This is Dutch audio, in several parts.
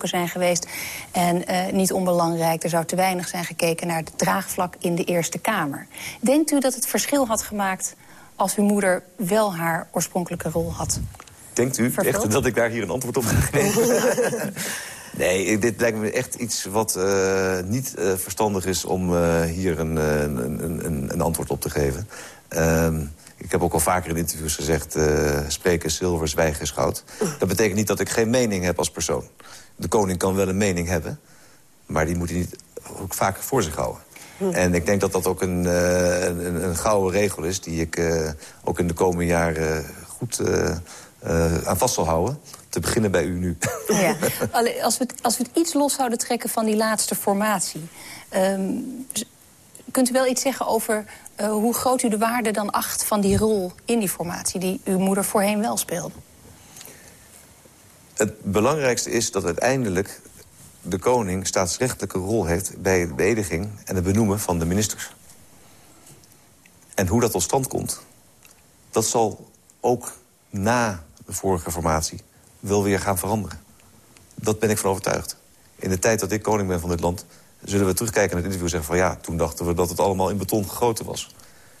zijn geweest. En uh, niet onbelangrijk, er zou te weinig zijn gekeken naar het draagvlak in de Eerste Kamer. Denkt u dat het verschil had gemaakt als uw moeder wel haar oorspronkelijke rol had? Denkt u echt dat ik daar hier een antwoord op ga geven? nee, dit lijkt me echt iets wat uh, niet uh, verstandig is om hier een, een, een, een, antwoord op te geven. Ehm, ik heb ook al vaker in interviews gezegd... spreken zilver, zwijgen is goud. Dat betekent niet dat ik geen mening heb als persoon de koning kan wel een mening hebben... maar die moet hij niet ook vaak voor zich houden. En ik denk dat dat ook een, uh, een, een, gouden regel is... die ik uh, ook in de komende jaren goed aan vast zal houden. Te beginnen bij u nu. Ja. Als, we het, als we het iets los zouden trekken van die laatste formatie... Um, kunt u wel iets zeggen over hoe groot u de waarde dan acht... van die rol in die formatie die uw moeder voorheen wel speelde? Het belangrijkste is dat uiteindelijk de koning staatsrechtelijke rol heeft... bij de beëdiging en het benoemen van de ministers. En hoe dat tot stand komt, dat zal ook na de vorige formatie wel weer gaan veranderen. Dat ben ik van overtuigd. In de tijd dat ik koning ben van dit land... zullen we terugkijken naar het interview en zeggen van... ja, toen dachten we dat het allemaal in beton gegoten was.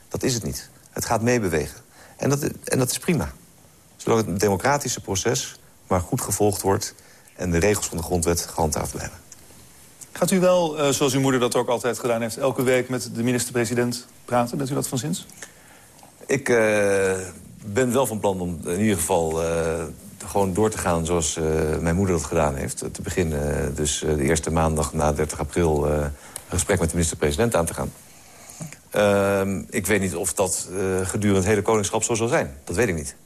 Dat is het niet. Het gaat meebewegen. En dat, en dat is prima. Zolang het een democratische proces maar goed gevolgd wordt... en de regels van de grondwet gehandhaafd blijven. Gaat u wel, uh, zoals uw moeder dat ook altijd gedaan heeft... elke week met de minister-president praten? Bent u dat van zins? Ik uh, ben wel van plan om in ieder geval uh, gewoon door te gaan... zoals mijn moeder dat gedaan heeft. Te beginnen dus de eerste maandag na 30 april... een gesprek met de minister-president aan te gaan. Ehm, ik weet niet of dat gedurende het hele koningschap zo zal zijn. Dat weet ik niet.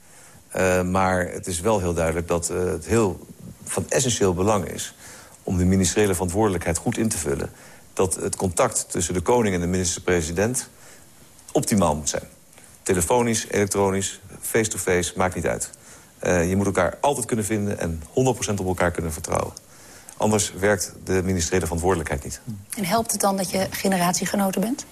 Maar het is wel heel duidelijk dat het heel van essentieel belang is... om de ministeriële verantwoordelijkheid goed in te vullen... dat het contact tussen de koning en de minister-president optimaal moet zijn. Telefonisch, elektronisch, face-to-face, maakt niet uit. Uh, je moet elkaar altijd kunnen vinden en 100% op elkaar kunnen vertrouwen. Anders werkt de ministeriële verantwoordelijkheid niet. En helpt het dan dat je generatiegenoten bent?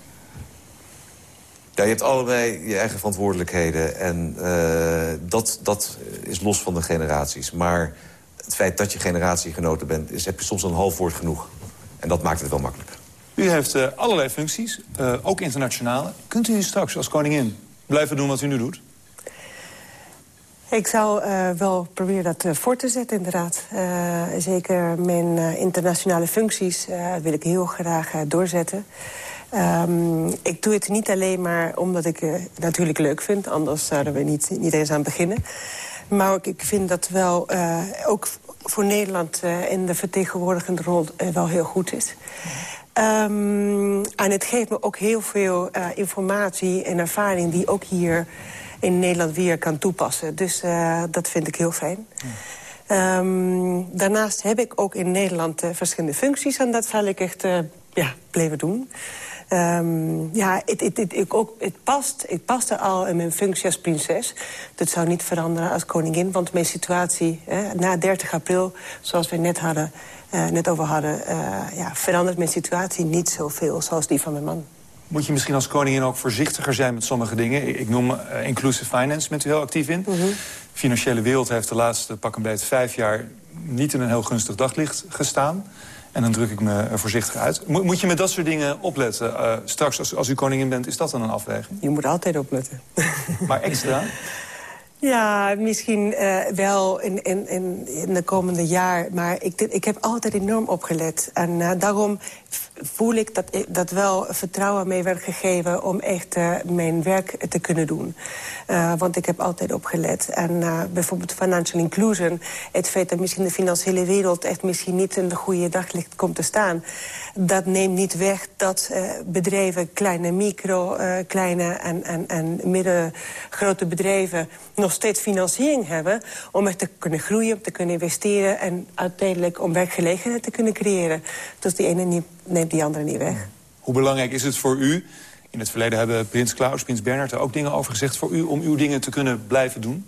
Ja, je hebt allebei je eigen verantwoordelijkheden. En uh, dat, dat is los van de generaties. Maar het feit dat je generatiegenoten bent... Is, heb je soms een half woord genoeg. En dat maakt het wel makkelijker. U heeft uh, allerlei functies, uh, ook internationale. Kunt u straks als koningin blijven doen wat u nu doet? Ik zou uh, wel proberen dat uh, voor te zetten, inderdaad. Uh, zeker mijn internationale functies wil ik heel graag doorzetten. Um, ik doe het niet alleen maar omdat ik het natuurlijk leuk vind. Anders zouden we niet, niet eens aan beginnen. Maar ik vind dat wel ook voor Nederland in de vertegenwoordigende rol wel heel goed is. Um, en het geeft me ook heel veel informatie en ervaring... die ook hier in Nederland weer kan toepassen. Dus dat vind ik heel fijn. Um, daarnaast heb ik ook in Nederland verschillende functies... en dat zal ik echt ja, blijven doen. Um, ja, het, het, het, ik ook, het, past, het paste al in mijn functie als prinses. Dat zou niet veranderen als koningin, want mijn situatie hè, na 30 april... zoals we net, hadden, uh, net over hadden, uh, ja, verandert mijn situatie niet zoveel zoals die van mijn man. Moet je misschien als koningin ook voorzichtiger zijn met sommige dingen? Ik noem uh, inclusive finance, bent u heel actief in. Mm -hmm. De financiële wereld heeft de laatste pak een beetje vijf jaar... niet in een heel gunstig daglicht gestaan. En dan druk ik me voorzichtig uit. moet je met dat soort dingen opletten? Uh, straks, als, als u koningin bent, is dat dan een afweging? Je moet altijd opletten. Maar extra? Ja, misschien uh, wel in, in, in, de komende jaar. Maar ik, ik heb altijd enorm opgelet. En uh, daarom voel ik dat, dat wel vertrouwen mee werd gegeven... om echt uh, mijn werk te kunnen doen. want ik heb altijd opgelet. En bijvoorbeeld financial inclusion... het feit dat misschien de financiële wereld... echt misschien niet in de goede daglicht komt te staan... dat neemt niet weg dat bedrijven, kleine micro, kleine en, en, en middengrote bedrijven... nog steeds financiering hebben om echt te kunnen groeien, te kunnen investeren... en uiteindelijk om werkgelegenheid te kunnen creëren. Dus die ene niet, neemt die andere niet weg. Hoe belangrijk is het voor u... In het verleden hebben Prins Klaus, Prins Bernhard er ook dingen over gezegd... voor u om uw dingen te kunnen blijven doen?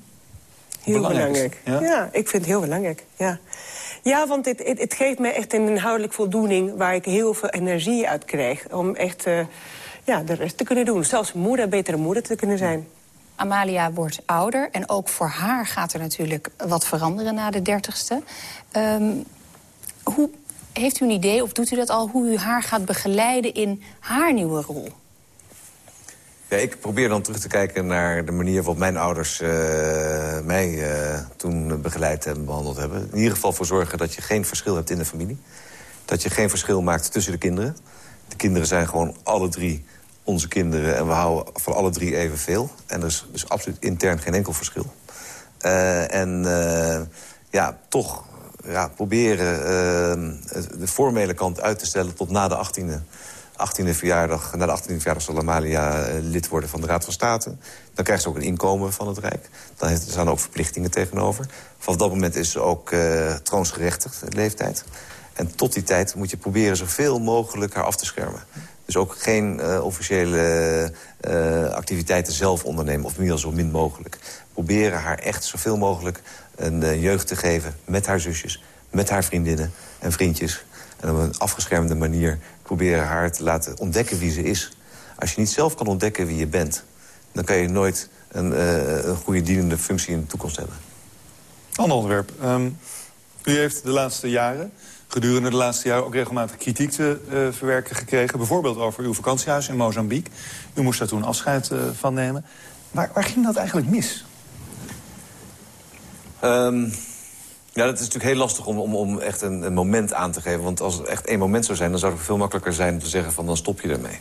heel belangrijk. Ja? ja? ik vind het heel belangrijk, ja. Ja, want het, het, het, geeft me echt een inhoudelijk voldoening... waar ik heel veel energie uit krijg om echt uh, ja, de rest te kunnen doen. Zelfs moeder, betere moeder te kunnen zijn. Amalia wordt ouder en ook voor haar gaat er natuurlijk wat veranderen na de dertigste. Um, Hoe, heeft u een idee, of doet u dat al, hoe u haar gaat begeleiden in haar nieuwe rol? Ja, ik probeer dan terug te kijken naar de manier waarop mijn ouders uh, mij uh, toen begeleid en behandeld hebben. In ieder geval voor zorgen dat je geen verschil hebt in de familie. Dat je geen verschil maakt tussen de kinderen. De kinderen zijn gewoon alle drie onze kinderen en we houden van alle drie evenveel. En er is dus absoluut intern geen enkel verschil. Uh, en ja, toch proberen de formele kant uit te stellen tot na de 18e 18e verjaardag, na de 18e verjaardag zal Amalia eh, lid worden van de Raad van State. Dan krijgt ze ook een inkomen van het Rijk. Dan heeft, er staan ook verplichtingen tegenover. Vanaf dat moment is ze ook uh, troonsgerechtigd, leeftijd. En tot die tijd moet je proberen zoveel mogelijk haar af te schermen. Dus ook geen uh, officiële activiteiten zelf ondernemen. Of in zo min mogelijk. Proberen haar echt zoveel mogelijk een uh, jeugd te geven. Met haar zusjes, met haar vriendinnen en vriendjes. En op een afgeschermde manier proberen haar te laten ontdekken wie ze is. Als je niet zelf kan ontdekken wie je bent... dan kan je nooit een, uh, een goede dienende functie in de toekomst hebben. Ander onderwerp. Um, u heeft de laatste jaren, gedurende de laatste jaren... ook regelmatig kritiek te uh, verwerken gekregen. Bijvoorbeeld over uw vakantiehuis in Mozambique. U moest daar toen afscheid van nemen. Waar, waar ging dat eigenlijk mis? Um, ja, dat is natuurlijk heel lastig om, om, om echt een, moment aan te geven. Want als het echt één moment zou zijn... dan zou het veel makkelijker zijn om te zeggen van dan stop je ermee.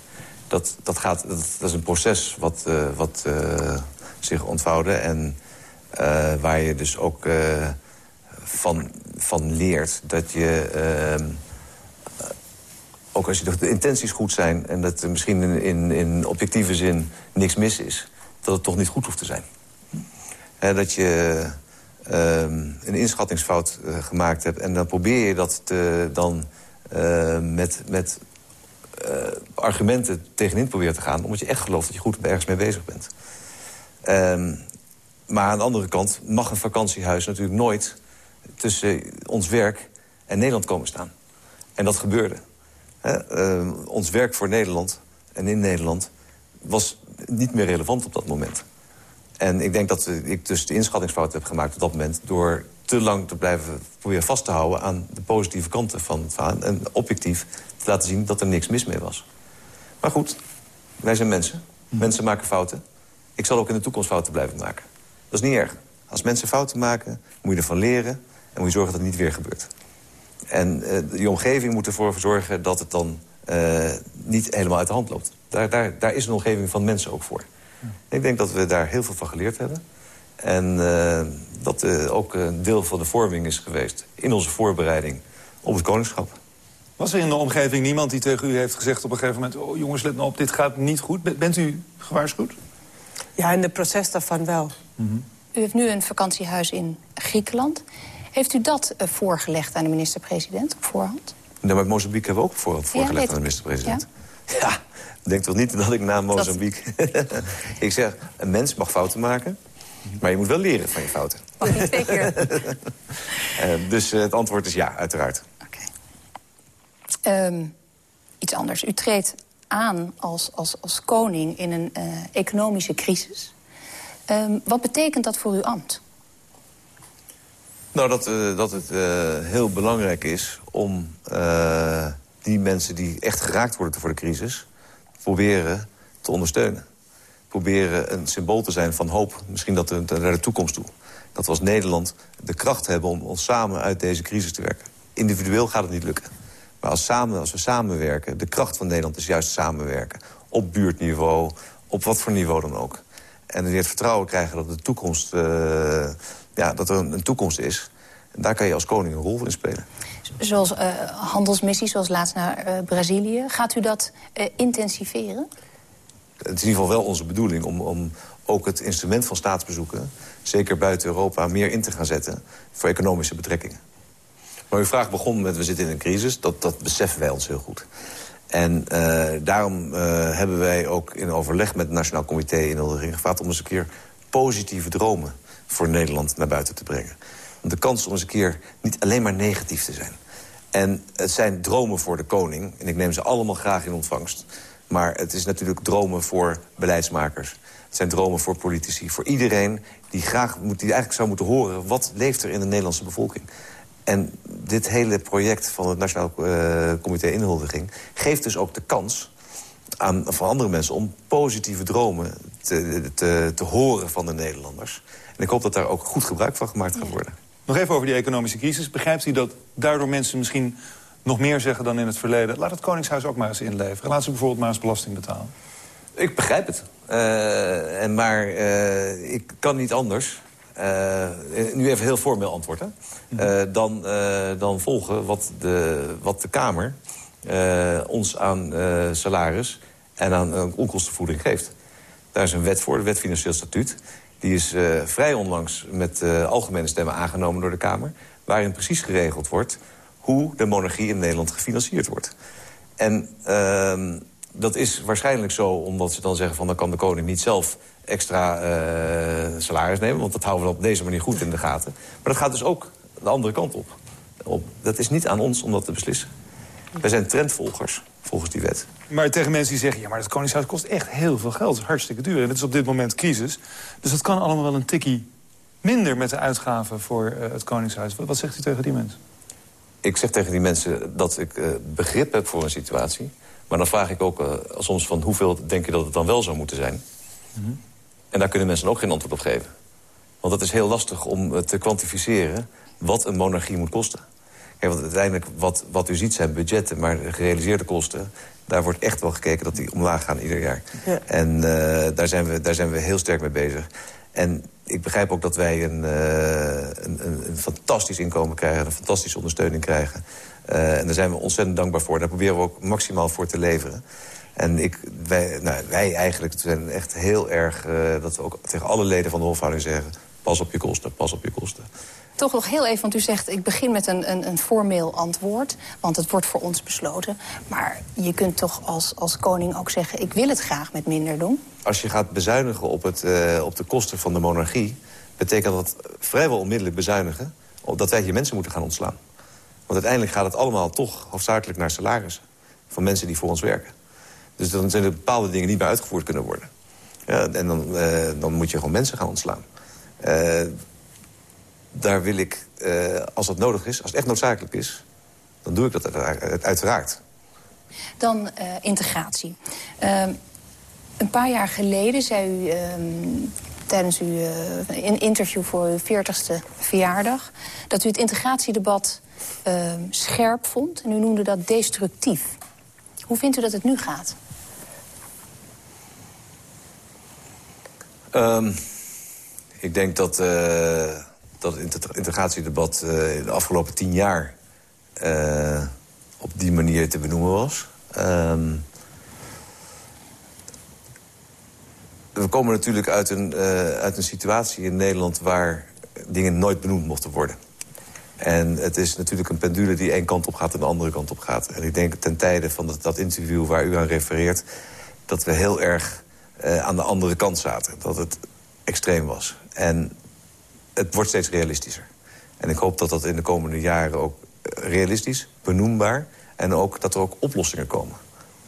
Dat, dat, gaat, dat, is een proces wat, uh, wat uh, zich ontvouwde. En uh, waar je dus ook van, van leert dat je... Ehm, ook als je de, intenties goed zijn... en dat er misschien in, in objectieve zin niks mis is... dat het toch niet goed hoeft te zijn. dat je um, een inschattingsfout uh, gemaakt hebt... en dan probeer je dat te, dan uh, met, met uh, argumenten tegenin proberen te gaan... omdat je echt gelooft dat je goed ergens mee bezig bent. Um, maar aan de andere kant mag een vakantiehuis natuurlijk nooit... tussen ons werk en Nederland komen staan. En dat gebeurde. Uh, ons werk voor Nederland en in Nederland was niet meer relevant op dat moment. En ik denk dat ik dus de inschattingsfout heb gemaakt op dat moment... door te lang te blijven proberen vast te houden aan de positieve kanten van het verhaal... en objectief te laten zien dat er niks mis mee was. Maar goed, wij zijn mensen. Mensen maken fouten. Ik zal ook in de toekomst fouten blijven maken. Dat is niet erg. Als mensen fouten maken, moet je ervan leren... en moet je zorgen dat het niet weer gebeurt. En uh, die omgeving moet ervoor zorgen dat het dan uh, niet helemaal uit de hand loopt. Daar, daar, daar is een omgeving van mensen ook voor. Ik denk dat we daar heel veel van geleerd hebben. En uh, dat uh, ook een deel van de vorming is geweest... in onze voorbereiding op het koningschap. Was er in de omgeving niemand die tegen u heeft gezegd op een gegeven moment... oh jongens, let nou op, dit gaat niet goed. Bent u gewaarschuwd? Ja, in de proces daarvan wel. Mm -hmm. U heeft nu een vakantiehuis in Griekenland. Heeft u dat uh, voorgelegd aan de minister-president op voorhand? Nou, met Mozambique hebben we ook op voorhand voorgelegd ja, aan de minister-president. Ja? ja? Denk toch niet dat ik na Mozambique... Dat... ik zeg, een mens mag fouten maken... maar je moet wel leren van je fouten. Mag niet twee keer. uh, dus uh, het antwoord is ja, uiteraard. Okay. Um, iets anders. U treedt aan als, als, als koning in een uh, economische crisis. Um, wat betekent dat voor uw ambt? Nou, dat, dat het heel belangrijk is om die mensen die echt geraakt worden voor de crisis proberen te ondersteunen. Proberen een symbool te zijn van hoop, misschien dat naar de toekomst toe. Dat we als Nederland de kracht hebben om ons samen uit deze crisis te werken. Individueel gaat het niet lukken. Maar als, samen, als we samenwerken, de kracht van Nederland is juist samenwerken. Op buurtniveau, op wat voor niveau dan ook. En weer het vertrouwen krijgen dat, de toekomst, uh, ja, dat er een, toekomst is. Daar kan je als koning een rol in spelen. Zoals uh, handelsmissies, zoals laatst naar uh, Brazilië. Gaat u dat uh, intensiveren? Het is in ieder geval wel onze bedoeling om, om ook het instrument van staatsbezoeken... zeker buiten Europa meer in te gaan zetten voor economische betrekkingen. Maar uw vraag begon met, we zitten in een crisis. Dat, dat beseffen wij ons heel goed. En daarom hebben wij ook in overleg met het Nationaal Comité in Hildering gevraagd... om eens een keer positieve dromen voor Nederland naar buiten te brengen de kans om eens een keer niet alleen maar negatief te zijn. En het zijn dromen voor de koning. En ik neem ze allemaal graag in ontvangst. Maar het is natuurlijk dromen voor beleidsmakers. Het zijn dromen voor politici. Voor iedereen die, graag, die eigenlijk zou moeten horen... wat leeft er in de Nederlandse bevolking. En dit hele project van het Nationaal uh, Comité Inhuldiging... geeft dus ook de kans aan, van andere mensen om positieve dromen te, te, te horen van de Nederlanders. En ik hoop dat daar ook goed gebruik van gemaakt gaat worden. Nog even over die economische crisis. Begrijpt u dat daardoor mensen misschien nog meer zeggen dan in het verleden... laat het Koningshuis ook maar eens inleveren. Laat ze bijvoorbeeld maar eens belasting betalen. Ik begrijp het. Uh, en maar uh, ik kan niet anders. Uh, nu even heel formeel antwoorden. dan, dan volgen wat de, wat de Kamer ons aan salaris en aan onkostenvoeding geeft. Daar is een wet voor, de wet Financieel Statuut. Die is vrij onlangs met algemene stemmen aangenomen door de Kamer. Waarin precies geregeld wordt hoe de monarchie in Nederland gefinancierd wordt. En uh, dat is waarschijnlijk zo omdat ze dan zeggen... van dan kan de koning niet zelf extra uh, salaris nemen... want dat houden we op deze manier goed in de gaten. Maar dat gaat dus ook de andere kant op. op. Dat is niet aan ons om dat te beslissen. Wij zijn trendvolgers, volgens die wet. Maar tegen mensen die zeggen... ja, maar het Koningshuis kost echt heel veel geld. Het is hartstikke duur. En het is op dit moment crisis. Dus dat kan allemaal wel een tikkie minder met de uitgaven voor uh, het Koningshuis. Wat, wat zegt u tegen die mensen? ik zeg tegen die mensen dat ik uh, begrip heb voor een situatie. Maar dan vraag ik ook uh, soms van hoeveel denk je dat het dan wel zou moeten zijn. Mm -hmm. En daar kunnen mensen ook geen antwoord op geven. Want het is heel lastig om te kwantificeren wat een monarchie moet kosten. Kijk, want uiteindelijk, wat, wat u ziet zijn budgetten, maar de gerealiseerde kosten... daar wordt echt wel gekeken dat die omlaag gaan ieder jaar. Ja. En daar, zijn we, daar zijn we heel sterk mee bezig. En ik begrijp ook dat wij een, uh, een, een, fantastisch inkomen krijgen... een fantastische ondersteuning krijgen. Uh, en daar zijn we ontzettend dankbaar voor. Daar proberen we ook maximaal voor te leveren. En ik, wij, nou, wij eigenlijk zijn echt heel erg... Dat we ook tegen alle leden van de hofhouding zeggen... pas op je kosten, pas op je kosten. Toch nog heel even, want u zegt ik begin met een, een, een, formeel antwoord. Want het wordt voor ons besloten. Maar je kunt toch als, als koning ook zeggen... ik wil het graag met minder doen. Als je gaat bezuinigen op, het, uh, op de kosten van de monarchie... betekent dat vrijwel onmiddellijk bezuinigen... dat wij hier mensen moeten gaan ontslaan. Want uiteindelijk gaat het allemaal toch hoofdzakelijk naar salarissen. Van mensen die voor ons werken. Dus dan zijn er bepaalde dingen niet meer uitgevoerd kunnen worden. Ja, en dan, uh, dan moet je gewoon mensen gaan ontslaan. Uh, daar wil ik, uh, als dat nodig is, als het echt noodzakelijk is... dan doe ik dat uiteraard. Dan uh, integratie. Uh, een paar jaar geleden zei u ehm, tijdens uw uh, interview voor uw 40ste verjaardag... dat u het integratiedebat ehm, scherp vond en u noemde dat destructief. Hoe vindt u dat het nu gaat? Um, ik denk dat dat het integratiedebat uh, de afgelopen tien jaar uh, op die manier te benoemen was. Um, we komen natuurlijk uit een, uit een situatie in Nederland waar dingen nooit benoemd mochten worden. En het is natuurlijk een pendule die één kant op gaat en de andere kant op gaat. En ik denk ten tijde van dat, dat interview waar u aan refereert... dat we heel erg aan de andere kant zaten. Dat het extreem was. En het wordt steeds realistischer. En ik hoop dat dat in de komende jaren ook realistisch, benoembaar... en ook dat er ook oplossingen komen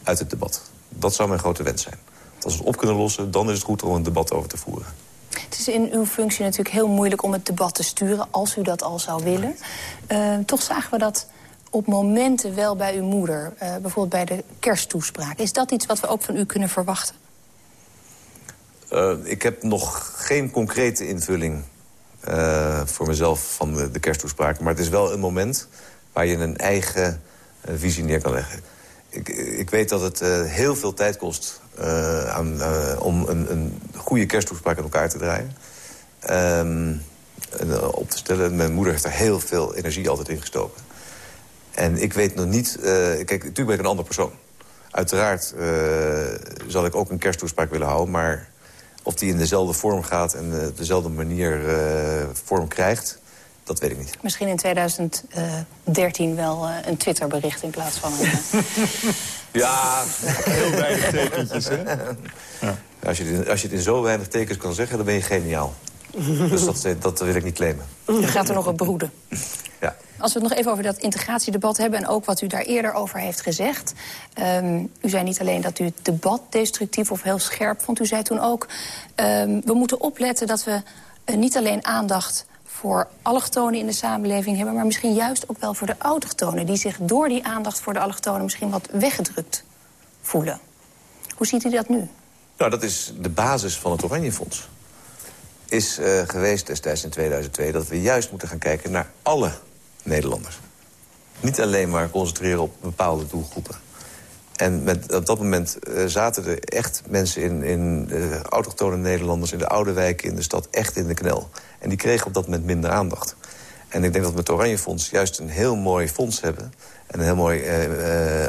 uit het debat. Dat zou mijn grote wens zijn. Als we het op kunnen lossen, dan is het goed om een debat over te voeren. Het is in uw functie natuurlijk heel moeilijk om het debat te sturen... als u dat al zou willen. Uh, toch zagen we dat op momenten wel bij uw moeder. Uh, bijvoorbeeld bij de kersttoespraak. Is dat iets wat we ook van u kunnen verwachten? Uh, ik heb nog geen concrete invulling uh, voor mezelf van de, kersttoespraken. Maar het is wel een moment waar je een eigen uh, visie neer kan leggen. Ik, ik weet dat het heel veel tijd kost aan, om een, een, goede kersttoespraak in elkaar te draaien. Um, op te stellen. Mijn moeder heeft er heel veel energie altijd in gestoken. En ik weet nog niet... kijk, natuurlijk ben ik een ander persoon. Uiteraard zal ik ook een kersttoespraak willen houden... maar of die in dezelfde vorm gaat en uh, dezelfde manier uh, vorm krijgt, dat weet ik niet. Misschien in 2013 wel uh, een Twitterbericht in plaats van een... ja, heel weinig tekentjes, hè? Ja. Als, je als je het in zo weinig tekens kan zeggen, dan ben je geniaal. dus dat, dat wil ik niet claimen. U gaat er nog op broeden. Ja. Als we het nog even over dat integratiedebat hebben... en ook wat u daar eerder over heeft gezegd. Um, u zei niet alleen dat u het debat destructief of heel scherp vond. U zei toen ook, um, we moeten opletten dat we uh, niet alleen aandacht voor allochtonen in de samenleving hebben... maar misschien juist ook wel voor de autochtonen... die zich door die aandacht voor de allochtonen misschien wat weggedrukt voelen. Hoe ziet u dat nu? Nou, dat is de basis van het Oranjefonds. Is uh, geweest destijds in 2002 dat we juist moeten gaan kijken naar alle Nederlanders. Niet alleen maar concentreren op bepaalde doelgroepen. En met, op dat moment uh, zaten er echt mensen in, in de autochtone Nederlanders... in de oude wijken in de stad echt in de knel. En die kregen op dat moment minder aandacht. En ik denk dat we met het Oranje Fonds juist een heel mooi fonds hebben... en een heel mooi uh,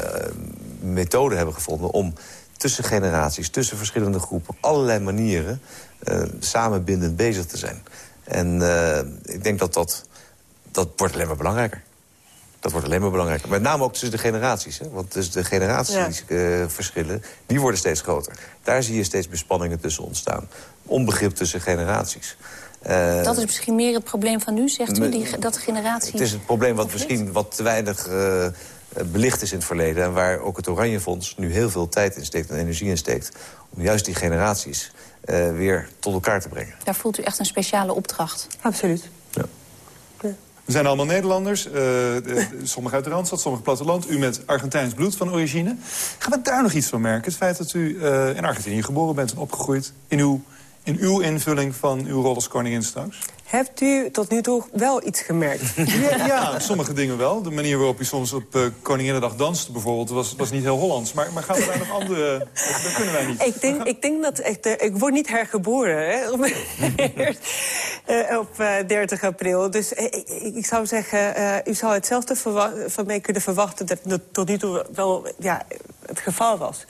methode hebben gevonden om tussen generaties, tussen verschillende groepen... allerlei manieren samenbindend bezig te zijn. En uh, ik denk dat dat, dat wordt alleen maar belangrijker. Dat wordt alleen maar belangrijker. Met name ook tussen de generaties. Hè? Want dus de generatieverschillen, ja. uh, die worden steeds groter. Daar zie je steeds bespanningen tussen ontstaan. Onbegrip tussen generaties. Uh, dat is misschien meer het probleem van nu, zegt u, die, dat generatie... Het is het probleem wat misschien wat te weinig uh, belicht is in het verleden... en waar ook het Oranje Fonds nu heel veel tijd in steekt en energie in steekt... om juist die generaties uh, weer tot elkaar te brengen. Daar voelt u echt een speciale opdracht. Absoluut. Ja. Ja. We zijn allemaal Nederlanders, uh, de, sommigen uit de Randstad, sommigen platteland. U met Argentijns bloed van origine. Gaan we daar nog iets van merken? Het feit dat u uh, in Argentinië geboren bent en opgegroeid... in uw, in uw invulling van uw rol als koningin straks? Hebt u tot nu toe wel iets gemerkt? Ja, ja sommige dingen wel. De manier waarop u soms op uh, Koninginnedag danste bijvoorbeeld... Was, was niet heel Hollands. Maar, maar gaan we daar nog andere... Dat kunnen wij niet. Ik denk, ik denk dat... Echt, uh, ik word niet hergeboren hè, op, uh, op 30 april. Dus ik, ik zou zeggen... u zou hetzelfde van mij kunnen verwachten... dat het tot nu toe wel ja, het geval was.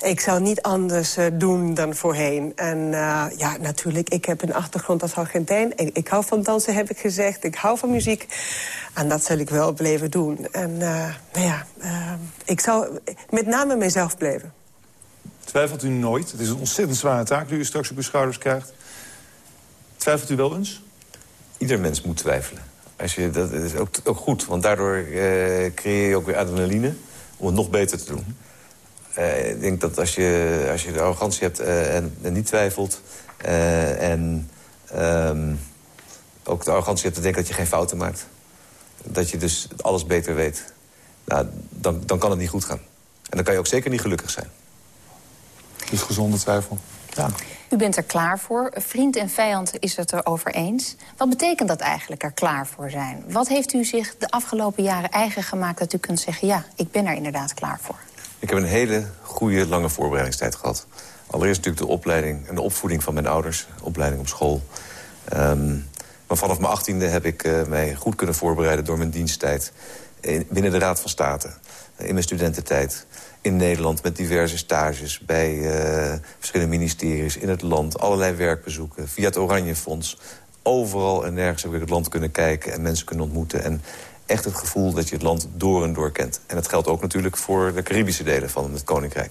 Ik zou niet anders uh, doen dan voorheen. En uh, ja, natuurlijk, ik heb een achtergrond als Argentijn. Ik, ik, hou van dansen, heb ik gezegd. Ik hou van muziek. En dat zal ik wel blijven doen. En uh, nou ja, ik zou met name mezelf blijven. Twijfelt u nooit? Het is een ontzettend zware taak die u straks op uw schouders krijgt. Twijfelt u wel eens? Ieder mens moet twijfelen. Als je, dat is ook, ook goed, want daardoor creëer je ook weer adrenaline... om het nog beter te doen. Uh, ik denk dat als je, als je de arrogantie hebt uh, en, en, niet twijfelt... Uh, en um, ook de arrogantie hebt te denken dat je geen fouten maakt... dat je dus alles beter weet... Nou, dan, dan kan het niet goed gaan. En dan kan je ook zeker niet gelukkig zijn. Dus gezonde twijfel. Ja. U bent er klaar voor. Vriend en vijand is het erover eens. Wat betekent dat eigenlijk, er klaar voor zijn? Wat heeft u zich de afgelopen jaren eigen gemaakt... dat u kunt zeggen, ja, ik ben er inderdaad klaar voor? Ik heb een hele goede, lange voorbereidingstijd gehad. Allereerst natuurlijk de opleiding en de opvoeding van mijn ouders. Opleiding op school. Um, maar vanaf mijn achttiende heb ik uh, mij goed kunnen voorbereiden... door mijn diensttijd in, binnen de Raad van State. In mijn studententijd. In Nederland met diverse stages bij uh, verschillende ministeries in het land. Allerlei werkbezoeken via het Oranje Fonds. Overal en nergens heb ik het land kunnen kijken en mensen kunnen ontmoeten. En echt het gevoel dat je het land door en door kent. En dat geldt ook natuurlijk voor de Caribische delen van het Koninkrijk.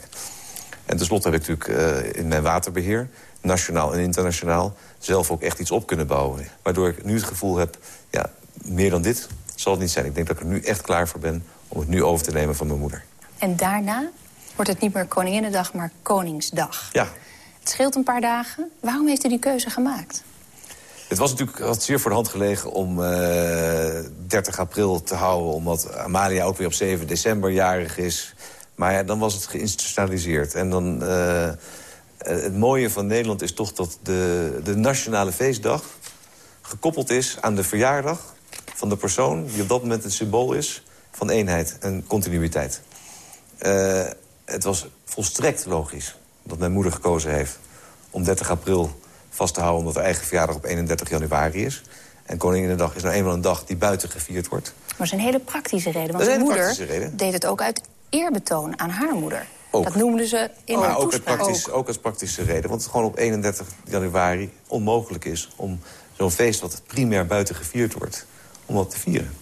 En tenslotte heb ik natuurlijk uh, in mijn waterbeheer, nationaal en internationaal... zelf ook echt iets op kunnen bouwen. Waardoor ik nu het gevoel heb, ja, meer dan dit zal het niet zijn. Ik denk dat ik er nu echt klaar voor ben om het nu over te nemen van mijn moeder. En daarna wordt het niet meer Koninginnedag, maar Koningsdag. Ja. Het scheelt een paar dagen. Waarom heeft u die keuze gemaakt? Het was natuurlijk had zeer voor de hand gelegen om uh, 30 april te houden... omdat Amalia ook weer op 7 december jarig is. Maar ja, dan was het geïnstitutionaliseerd. En dan, uh, het mooie van Nederland is toch dat de, de nationale feestdag... gekoppeld is aan de verjaardag van de persoon... die op dat moment het symbool is van eenheid en continuïteit. Het was volstrekt logisch dat mijn moeder gekozen heeft... om 30 april vast te houden... omdat haar eigen verjaardag op 31 januari is. En Koninginnedag is nou eenmaal een dag die buiten gevierd wordt. Maar dat is een hele praktische reden. Want moeder deed het ook uit eerbetoon aan haar moeder. Ook. Dat noemden ze in maar ook, praktisch, ook als praktische reden. Want het gewoon op 31 januari onmogelijk is... om zo'n feest wat primair buiten gevierd wordt, om dat te vieren.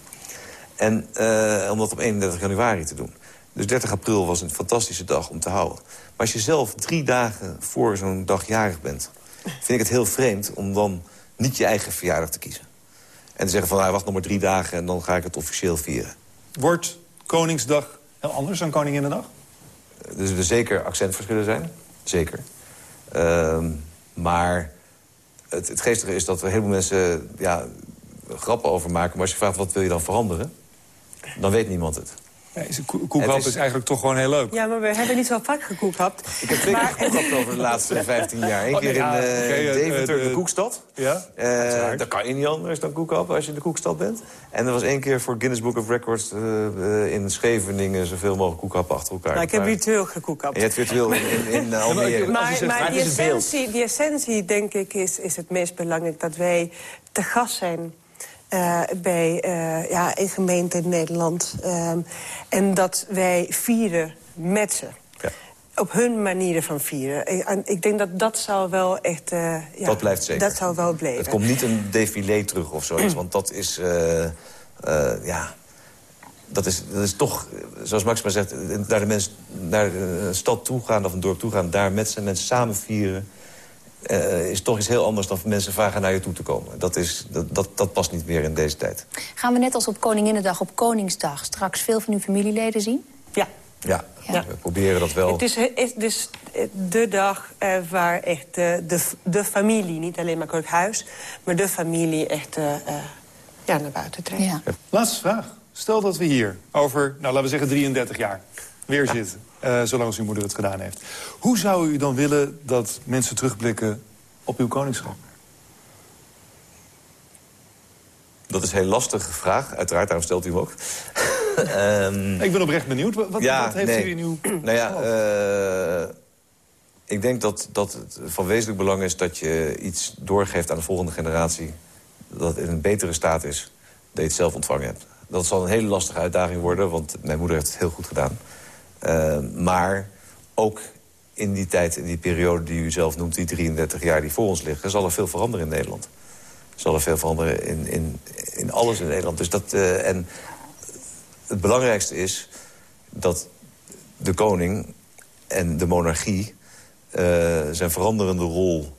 En uh, om dat op 31 januari te doen. Dus 30 april was een fantastische dag om te houden. Maar als je zelf drie dagen voor zo'n dag jarig bent vind ik het heel vreemd om dan niet je eigen verjaardag te kiezen. En te zeggen van, nou, wacht nog maar drie dagen en dan ga ik het officieel vieren. Wordt Koningsdag heel anders dan Koninginnedag? Dus er zeker accentverschillen zijn, zeker. Uh, maar het, het geestige is dat er heel veel mensen ja, grappen over maken. Maar als je vraagt wat wil je dan veranderen, dan weet niemand het. Nee, koekhap is... is... eigenlijk toch gewoon heel leuk. Ja, maar we hebben niet zo vaak gekoekhapt. Ik heb twee keer gekoekhapt over de laatste 15 jaar. Eén oh, keer in uh, Deventer, de, de koekstad. Ja, uh, dat kan je niet anders dan koekhappen als je in de koekstad bent. En er was één keer voor Guinness Book of Records uh, in Scheveningen... zoveel mogelijk koekhappen achter elkaar. Nou, ik heb virtueel gekoekhapt. Je hebt virtueel in, in, in Almere. maar, maar die, essentie, die essentie, denk ik, is, is het meest belangrijk... dat wij te gast zijn uh, bij uh, ja, een gemeente in Nederland. Uh, en dat wij vieren met ze. Ja. Op hun manieren van vieren. En ik denk dat dat zou wel echt... Uh, ja, dat blijft zeker. Dat zou wel blijven. Het komt niet een défilé terug of zoiets. want dat is... ja, dat is, dat is toch, zoals Max maar zegt... naar de, mens, naar een stad toe gaan of een dorp toe gaan... daar met zijn mensen samen vieren uh, is toch iets heel anders dan mensen vragen naar je toe te komen. Dat, is, dat, dat, dat past niet meer in deze tijd. Gaan we net als op Koninginnedag, op Koningsdag... straks veel van uw familieleden zien? Ja. Ja, ja. we proberen dat wel. Het is, is dus de dag uh, waar echt de, de, de, familie, niet alleen maar het huis... maar de familie echt uh, ja, naar buiten trekt. Ja. Laatste vraag. Stel dat we hier over, nou, laten we zeggen 33 jaar weer zitten. Uh, zolang als uw moeder het gedaan heeft. Hoe zou u dan willen dat mensen terugblikken op uw koningschap? Dat is een heel lastige vraag, uiteraard, daarom stelt u hem ook. um, ik ben oprecht benieuwd. Wat, ja, wat heeft nee. u in uw... Nou ja, uh, ik denk dat, dat het van wezenlijk belang is dat je iets doorgeeft aan de volgende generatie... dat in een betere staat is dat je het zelf ontvangen hebt. Dat zal een hele lastige uitdaging worden, want mijn moeder heeft het heel goed gedaan. Uh, maar ook in die tijd, in die periode die u zelf noemt... die 33 jaar die voor ons liggen, zal er veel veranderen in Nederland. Zal er veel veranderen in, in, in alles in Nederland. Dus dat, uh, en het belangrijkste is dat de koning en de monarchie... Uh, zijn veranderende rol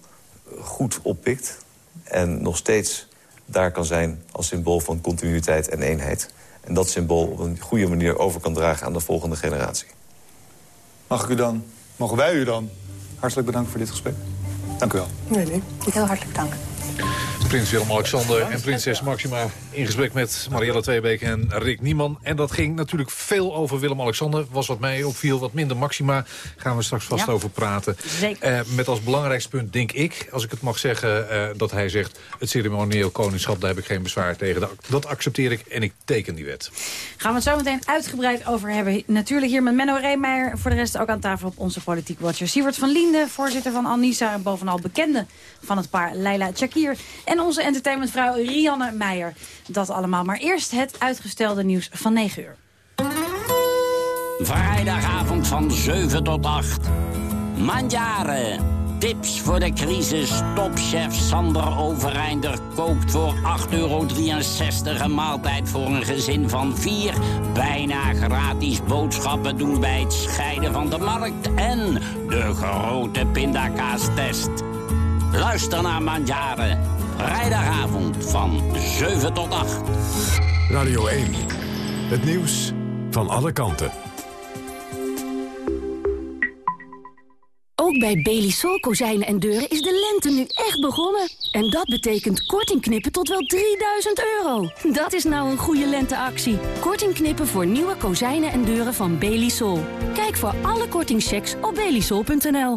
goed oppikt... en nog steeds daar kan zijn als symbool van continuïteit en eenheid. En dat symbool op een goede manier over kan dragen aan de volgende generatie. Mag ik u dan, mogen wij u dan hartelijk bedanken voor dit gesprek? Dank u wel. Nee, nee. Heel hartelijk dank. Prins Willem-Alexander en prinses Maxima in gesprek met Marielle Tweebeek en Rick Nieman. En dat ging natuurlijk veel over Willem-Alexander. Was wat mij opviel, wat minder Maxima. Gaan we straks vast over praten. Zeker. Uh, met als belangrijkste punt, denk ik, als ik het mag zeggen... Uh, dat hij zegt, het ceremonieel koningschap, daar heb ik geen bezwaar tegen. Dat, accepteer ik en ik teken die wet. Gaan we het zo meteen uitgebreid over hebben. Natuurlijk hier met Menno Reemeijer. Voor de rest ook aan tafel op onze politiek watcher. Sievert van Linden, voorzitter van Anissa... en bovenal bekende van het paar Leila Chakir. En onze entertainmentvrouw Rianne Meijer. Dat allemaal. Maar eerst het uitgestelde nieuws van 9 uur. Vrijdagavond van 7 tot 8. Mandjaren. Tips voor de crisis. Topchef Sander Overeinder kookt voor 8,63 euro een maaltijd voor een gezin van vier. Bijna gratis boodschappen doen bij het scheiden van de markt. En de grote pindakaastest. Luister naar Mandjaren. Vrijdagavond van 7 tot 8. Radio 1. Het nieuws van alle kanten. Ook bij Belisol kozijnen en deuren is de lente nu echt begonnen. En dat betekent korting knippen tot wel 3000 euro. Dat is nou een goede lenteactie. Korting knippen voor nieuwe kozijnen en deuren van Belisol. Kijk voor alle kortingchecks op belisol.nl.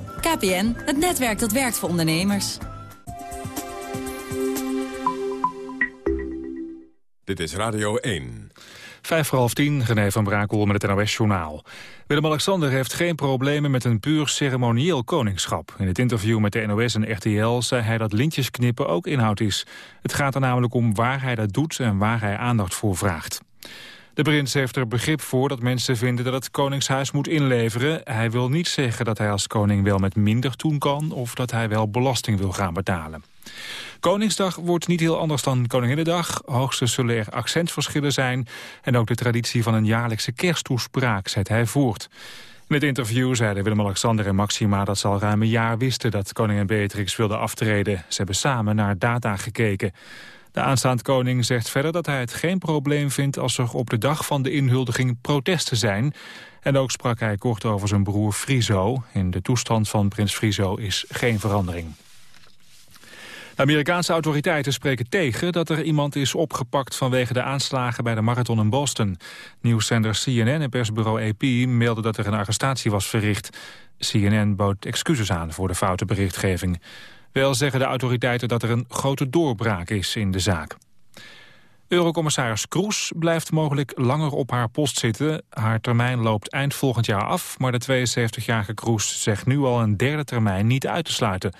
KPN, het netwerk dat werkt voor ondernemers. Dit is Radio 1. Vijf voor half tien, René van Brakel met het NOS-journaal. Willem-Alexander heeft geen problemen met een puur ceremonieel koningschap. In het interview met de NOS en RTL zei hij dat lintjes knippen ook inhoud is. Het gaat er namelijk om waar hij dat doet en waar hij aandacht voor vraagt. De prins heeft er begrip voor dat mensen vinden dat het Koningshuis moet inleveren. Hij wil niet zeggen dat hij als koning wel met minder doen kan... of dat hij wel belasting wil gaan betalen. Koningsdag wordt niet heel anders dan Koninginnedag. Hoogstens zullen er accentverschillen zijn. En ook de traditie van een jaarlijkse kersttoespraak zet hij voort. In het interview zeiden Willem-Alexander en Maxima dat ze al ruim een jaar wisten dat koningin Beatrix wilde aftreden. Ze hebben samen naar data gekeken. De aanstaand koning zegt verder dat hij het geen probleem vindt als er op de dag van de inhuldiging protesten zijn. En ook sprak hij kort over zijn broer Friso. In de toestand van prins Friso is geen verandering. De Amerikaanse autoriteiten spreken tegen dat er iemand is opgepakt vanwege de aanslagen bij de marathon in Boston. Nieuwszender CNN en persbureau AP melden dat er een arrestatie was verricht. CNN bood excuses aan voor de foute berichtgeving. Wel zeggen de autoriteiten dat er een grote doorbraak is in de zaak. Eurocommissaris Kroes blijft mogelijk langer op haar post zitten. Haar termijn loopt eind volgend jaar af, maar de 72-jarige Kroes zegt nu al een derde termijn niet uit te sluiten.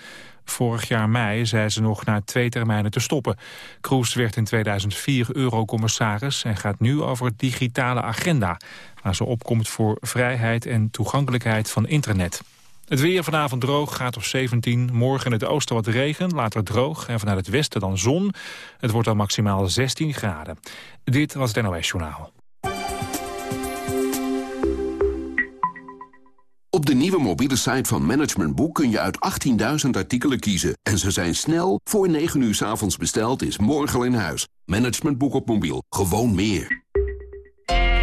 Vorig jaar mei zei ze nog na twee termijnen te stoppen. Kroes werd in 2004 eurocommissaris en gaat nu over digitale agenda... waar ze opkomt voor vrijheid en toegankelijkheid van internet. Het weer vanavond droog gaat op 17. Morgen in het oosten wat regen, later droog. En vanuit het westen dan zon. Het wordt dan maximaal 16 graden. Dit was het NOS Journaal. Op de nieuwe mobiele site van Management Boek kun je uit 18.000 artikelen kiezen. En ze zijn snel, voor 9 uur s avonds besteld, is morgen al in huis. Management Boek op mobiel, gewoon meer.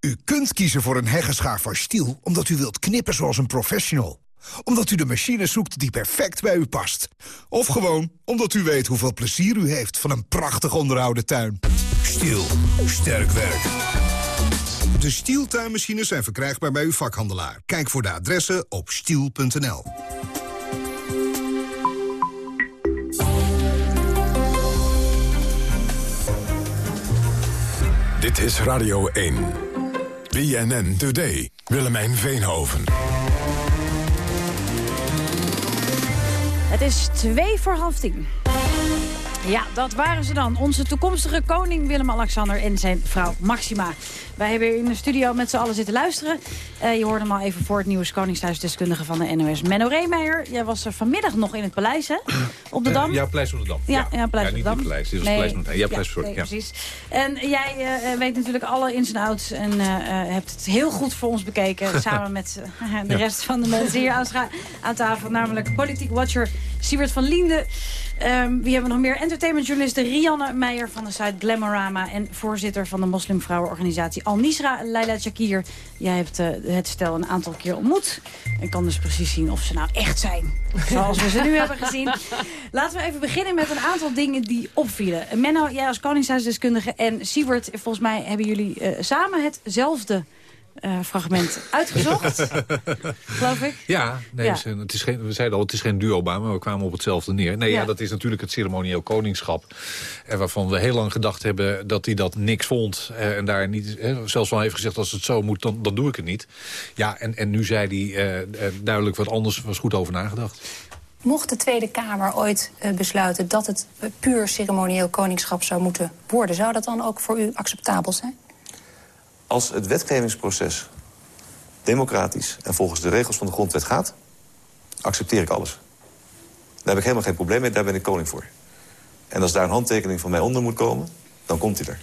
U kunt kiezen voor een heggenschaar van Stiel omdat u wilt knippen zoals een professional. Omdat u de machine zoekt die perfect bij u past. Of gewoon omdat u weet hoeveel plezier u heeft van een prachtig onderhouden tuin. Stiel. Sterk werk. De Stiel tuinmachines zijn verkrijgbaar bij uw vakhandelaar. Kijk voor de adressen op stiel.nl. Dit is Radio 1. BNN Today. Willemijn Veenhoven. Het is twee voor half tien. Ja, dat waren ze dan. Onze toekomstige koning Willem-Alexander en zijn vrouw Maxima. Wij hebben in de studio met z'n allen zitten luisteren. Uh, je hoorde hem al even voor het nieuws koningshuisdeskundige van de NOS. Menno Reemeijer, jij was er vanmiddag nog in het paleis, hè? Op de Dam? ja, Paleis op de Dam. Ja, ja, Paleis op de Dam. niet het paleis, dit was nee. Paleis Ja, Paleis ja, nee, precies. En jij uh, weet natuurlijk alle ins en outs en uh, hebt het heel goed voor ons bekeken. samen met de rest van de mensen hier aan, aan tafel. Namelijk politiek watcher Siebert van Liende. Um, wie hebben we nog meer? Entertainmentjournaliste Rianne Meijer van de site Glamorama... en voorzitter van de moslimvrouwenorganisatie Al-Nisra, Leila Chakir. Jij hebt uh, het stel een aantal keer ontmoet... en kan dus precies zien of ze nou echt zijn. Zoals we ze nu hebben gezien. Laten we even beginnen met een aantal dingen die opvielen. Menno, jij als koningshuisdeskundige en Siebert... volgens mij hebben jullie uh, samen hetzelfde uh, fragment uitgezocht. geloof ik. Ja, nee, ja. Het is geen, we zeiden al, het is geen duo-baan, maar we kwamen op hetzelfde neer. Nee, ja. ja. dat is natuurlijk het ceremonieel koningschap. En waarvan we heel lang gedacht hebben dat hij dat niks vond. Eh, en daar niet, eh, zelfs wel heeft gezegd, als het zo moet, dan, dan doe ik het niet. Ja, en, en nu zei hij uh, duidelijk wat anders, was goed over nagedacht. Mocht de Tweede Kamer ooit besluiten dat het puur ceremonieel koningschap zou moeten worden... zou dat dan ook voor u acceptabel zijn? Als het wetgevingsproces democratisch en volgens de regels van de grondwet gaat... accepteer ik alles. Daar heb ik helemaal geen probleem mee, daar ben ik koning voor. En als daar een handtekening van mij onder moet komen, dan komt hij er.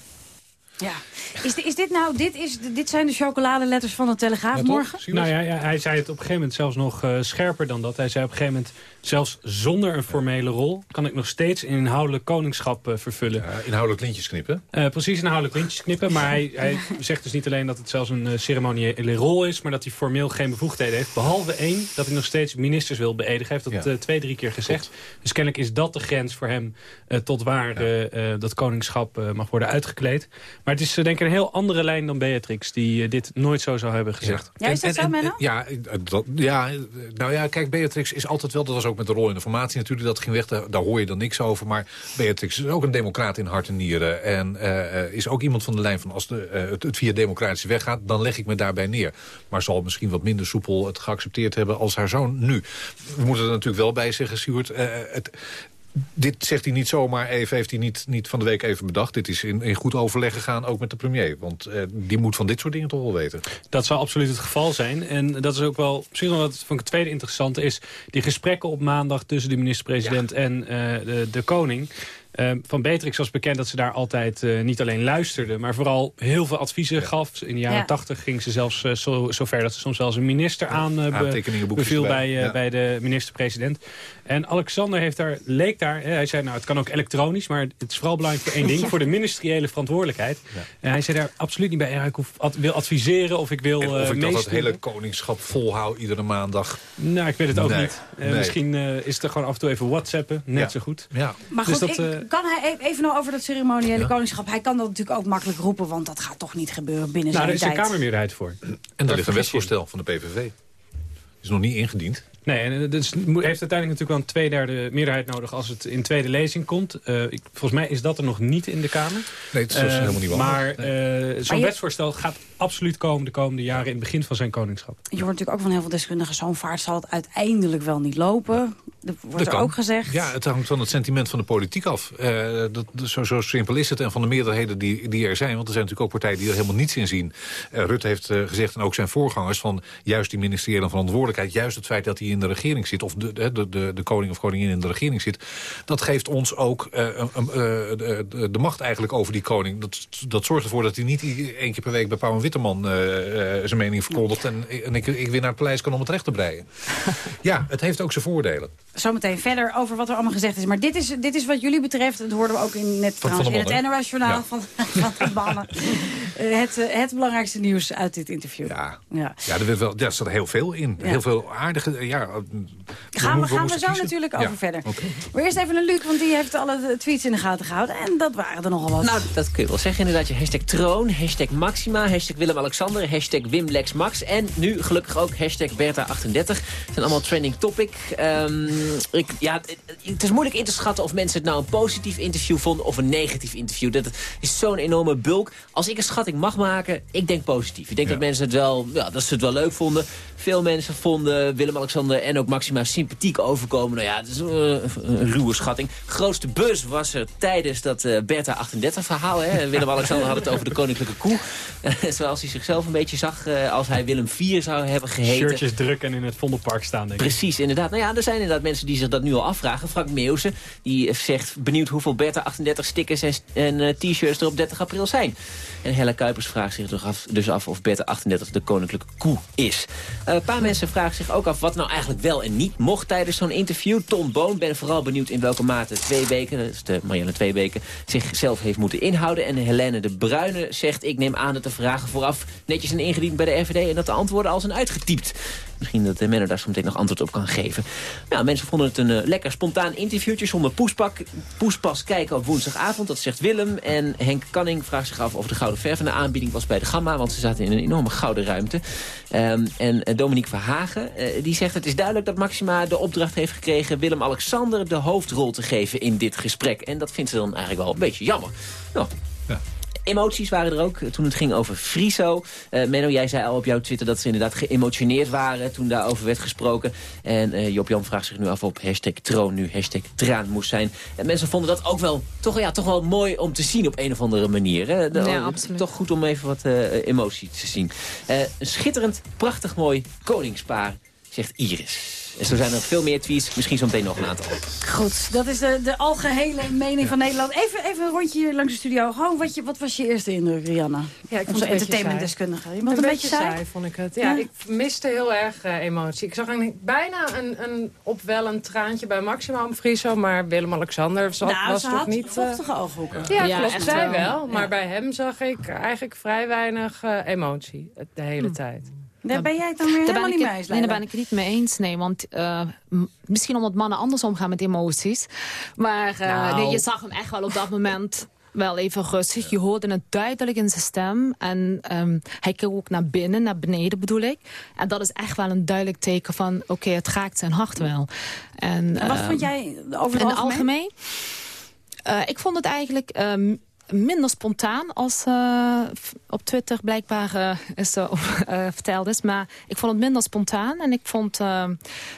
Ja, Is, is dit nou, dit, is, dit zijn de chocoladeletters van de Telegraaf morgen? Nou ja, ja, hij zei het op een gegeven moment zelfs nog uh, scherper dan dat. Hij zei op een gegeven moment, zelfs zonder een formele rol... kan ik nog steeds een inhoudelijk koningschap uh, vervullen. Ja, inhoudelijk lintjes knippen? Uh, precies, inhoudelijk lintjes knippen. Maar hij, hij zegt dus niet alleen dat het zelfs een ceremoniële rol is... maar dat hij formeel geen bevoegdheden heeft. Behalve één, dat hij nog steeds ministers wil beëdigen. Hij heeft dat twee, drie keer gezegd. Dus kennelijk is dat de grens voor hem tot waar dat koningschap mag worden uitgekleed. Maar het is denk ik een heel andere lijn dan Beatrix... die dit nooit zo zou hebben gezegd. Ja, is dat zo, Menno? Ja, dat, ja, nou ja, kijk, Beatrix is altijd wel... dat was ook met de rol in de formatie natuurlijk, dat ging weg. Daar, daar hoor je dan niks over. Maar Beatrix is ook een democraat in hart en nieren. En uh, is ook iemand van de lijn van... als de, uh, het, het, via democratische weg gaat, dan leg ik me daarbij neer. Maar zal misschien wat minder soepel het geaccepteerd hebben als haar zoon nu. We moeten er natuurlijk wel bij zeggen, Stuart... Uh, het, dit zegt hij niet zomaar even, heeft hij niet, niet van de week even bedacht. Dit is in, in goed overleg gegaan, ook met de premier. Want eh, die moet van dit soort dingen toch wel weten. Dat zou absoluut het geval zijn. En dat is ook wel, misschien wat van het tweede interessante is... die gesprekken op maandag tussen de minister-president en uh, de, de koning... Ehm, van Beatrix was bekend dat ze daar altijd uh, niet alleen luisterde... maar vooral heel veel adviezen gaf. In de jaren tachtig ging ze zelfs uh, zo, zover dat ze soms zelfs een minister aan uh, be, beviel bij, ja. bij de minister-president. En Alexander heeft daar, leek daar... hij zei, nou, het kan ook elektronisch... maar het is vooral belangrijk voor één ding... voor de ministeriële verantwoordelijkheid. En hij zei daar absoluut niet bij... Ja, ik hoef, ad, wil adviseren of ik wil en of ik dat het hele koningschap volhoud iedere maandag. Nou, ik weet het ook nee. niet. Nee. Misschien is het er gewoon af en toe even whatsappen. Net ja. zo goed. Ja. Maar goed, dus dat, ik, kan hij even nog over dat ceremoniële ja. koningschap. Hij kan dat natuurlijk ook makkelijk roepen, want dat gaat toch niet gebeuren binnen nou, zijn tijd. Daar is een kamermeerderheid voor. En daar ligt een wetsvoorstel van de PVV. Is nog niet ingediend. Nee, en het dus heeft uiteindelijk natuurlijk wel een tweederde meerderheid nodig als het in tweede lezing komt. Uh, ik, volgens mij is dat er nog niet in de Kamer. Nee, het is uh, helemaal niet waar. Maar uh, zo'n wetsvoorstel gaat absoluut komen de komende jaren in het begin van zijn koningschap. Je hoort natuurlijk ook van heel veel deskundigen, zo'n vaart zal het uiteindelijk wel niet lopen. Dat wordt dat er kan. ook gezegd. Ja, het hangt van het sentiment van de politiek af. Uh, dat, zo, zo simpel is het. En van de meerderheden die, die er zijn. Want er zijn natuurlijk ook partijen die er helemaal niets in zien. Uh, Rutte heeft uh, gezegd, en ook zijn voorgangers... van juist die ministeriële verantwoordelijkheid... juist het feit dat hij in de regering zit... of de, de, de, de koning of koningin in de regering zit... dat geeft ons ook de, de macht eigenlijk over die koning. Dat, dat zorgt ervoor dat hij niet één keer per week bij Pauw Witteman... zijn mening verkondigt... en, en ik, ik weer naar het paleis kan om het recht te breien. ja, het heeft ook zijn voordelen. Zometeen verder over wat er allemaal gezegd is. Maar dit is, dit is wat jullie betreft, dat hoorden we ook in, net trouwens, in het NOS-journaal ja. van, van de mannen. uh, het, het belangrijkste nieuws uit dit interview. Ja, ja. ja er, wel, er staat heel veel in. Ja. Heel veel aardige... Ja, gaan we, gaan we zo kiezen? natuurlijk over ja. verder. Okay. Maar eerst even naar Luc, want die heeft alle tweets in de gaten gehouden. En dat waren er nogal wat. Nou, dat kun je wel zeggen inderdaad. Je hashtag Troon, hashtag Maxima, hashtag Willem-Alexander, hashtag WimLexMax. En nu gelukkig ook hashtag Bertha38. Dat zijn allemaal trending topic. Um, ik, ja, het is moeilijk in te schatten of mensen het nou een positief interview vonden of een negatief interview. Dat is zo'n enorme bulk. Als ik een schatting mag maken, ik denk positief. Ik denk ja. dat mensen het wel, ja, dat ze het wel leuk vonden. Veel mensen vonden Willem-Alexander en ook Maxima sympathiek overkomen. Nou ja, het is uh, een ruwe schatting. Grootste buzz was er tijdens dat uh, Bertha 38 verhaal. Willem-Alexander had het over de koninklijke koe. Zoals hij zichzelf een beetje zag uh, als hij Willem IV zou hebben geheten. Shirtjes druk en in het Vondelpark staan, denk ik. Precies, inderdaad. Nou ja, er zijn inderdaad mensen die zich dat nu al afvragen. Frank Meeuwse, die zegt benieuwd hoeveel Bertha 38 stickers en, en uh, t-shirts er op 30 april zijn. En Helle Kuipers vraagt zich dus af, dus af of Bertha 38 de koninklijke koe is. Uh, een paar mensen vragen zich ook af wat nou eigenlijk wel en niet mocht tijdens zo'n interview. Tom Boon, ben vooral benieuwd in welke mate Tweebeke, dat is de Marianne Tweebeke, zichzelf heeft moeten inhouden. En Helene de Bruyne zegt, ik neem aan dat de vragen vooraf netjes zijn ingediend bij de RVD en dat de antwoorden al zijn uitgetypt. Misschien dat Menno daar zo meteen nog antwoord op kan geven. Nou, mensen vonden het een uh, lekker spontaan interviewtje zonder poespak, poespas kijken op woensdagavond. Dat zegt Willem. En Henk Canning vraagt zich af of de gouden verf de aanbieding was bij de Gamma. Want ze zaten in een enorme gouden ruimte. Um, en uh, Dominique Verhagen, uh, die zegt het is duidelijk dat Maxima de opdracht heeft gekregen... Willem-Alexander de hoofdrol te geven in dit gesprek. En dat vindt ze dan eigenlijk wel een beetje jammer. Nou, ja. Emoties waren er ook toen het ging over Friso. Uh, Menno, jij zei al op jouw Twitter dat ze inderdaad geëmotioneerd waren toen daarover werd gesproken. En uh, Job-Jan vraagt zich nu af op hashtag troon nu hashtag traan moest zijn. En mensen vonden dat ook wel toch, ja, toch wel mooi om te zien op een of andere manier. Hè? De, ja, absoluut. Toch goed om even wat uh, emotie te zien. een schitterend, prachtig mooi koningspaar, zegt Iris. En zo zijn er veel meer tweets, misschien zo meteen nog een aantal. Goed, dat is de, de algehele mening van Nederland. Even, even een rondje hier langs de studio. Gewoon, wat, je, wat was je eerste indruk, Rihanna? Ja, ik vond het een beetje entertainmentdeskundige. Je Een, een beetje saai? vond ik het. Ja, Ja? ik miste heel erg eh, emotie. Ik zag eigenlijk bijna een, een opwellend traantje bij Maxima Friso, maar Willem-Alexander was, Nou, was ze toch had niet... eh, vochtige ooghoeken. Ja, Ja, klopt. zij wel. wel. Maar Ja. bij hem zag ik eigenlijk vrij weinig eh, emotie de hele tijd. Daar ben jij het dan weer helemaal ben niet mee eens, Nee, daar ben ik het niet mee eens. Nee, want eh, misschien omdat mannen anders omgaan met emoties. Maar eh, Nou. nee, je zag hem echt wel op dat moment wel even rustig. Je hoorde het duidelijk in zijn stem. En ehm, hij keek ook naar binnen, naar beneden bedoel ik. En dat is echt wel een duidelijk teken van... oké, het raakt zijn hart wel. En, En wat ehm, vond jij over in het het algemeen? Eh, ik vond het eigenlijk ehm, minder spontaan als eh, op Twitter blijkbaar eh, is eh, verteld is. Maar ik vond het minder spontaan. En ik vond ehm,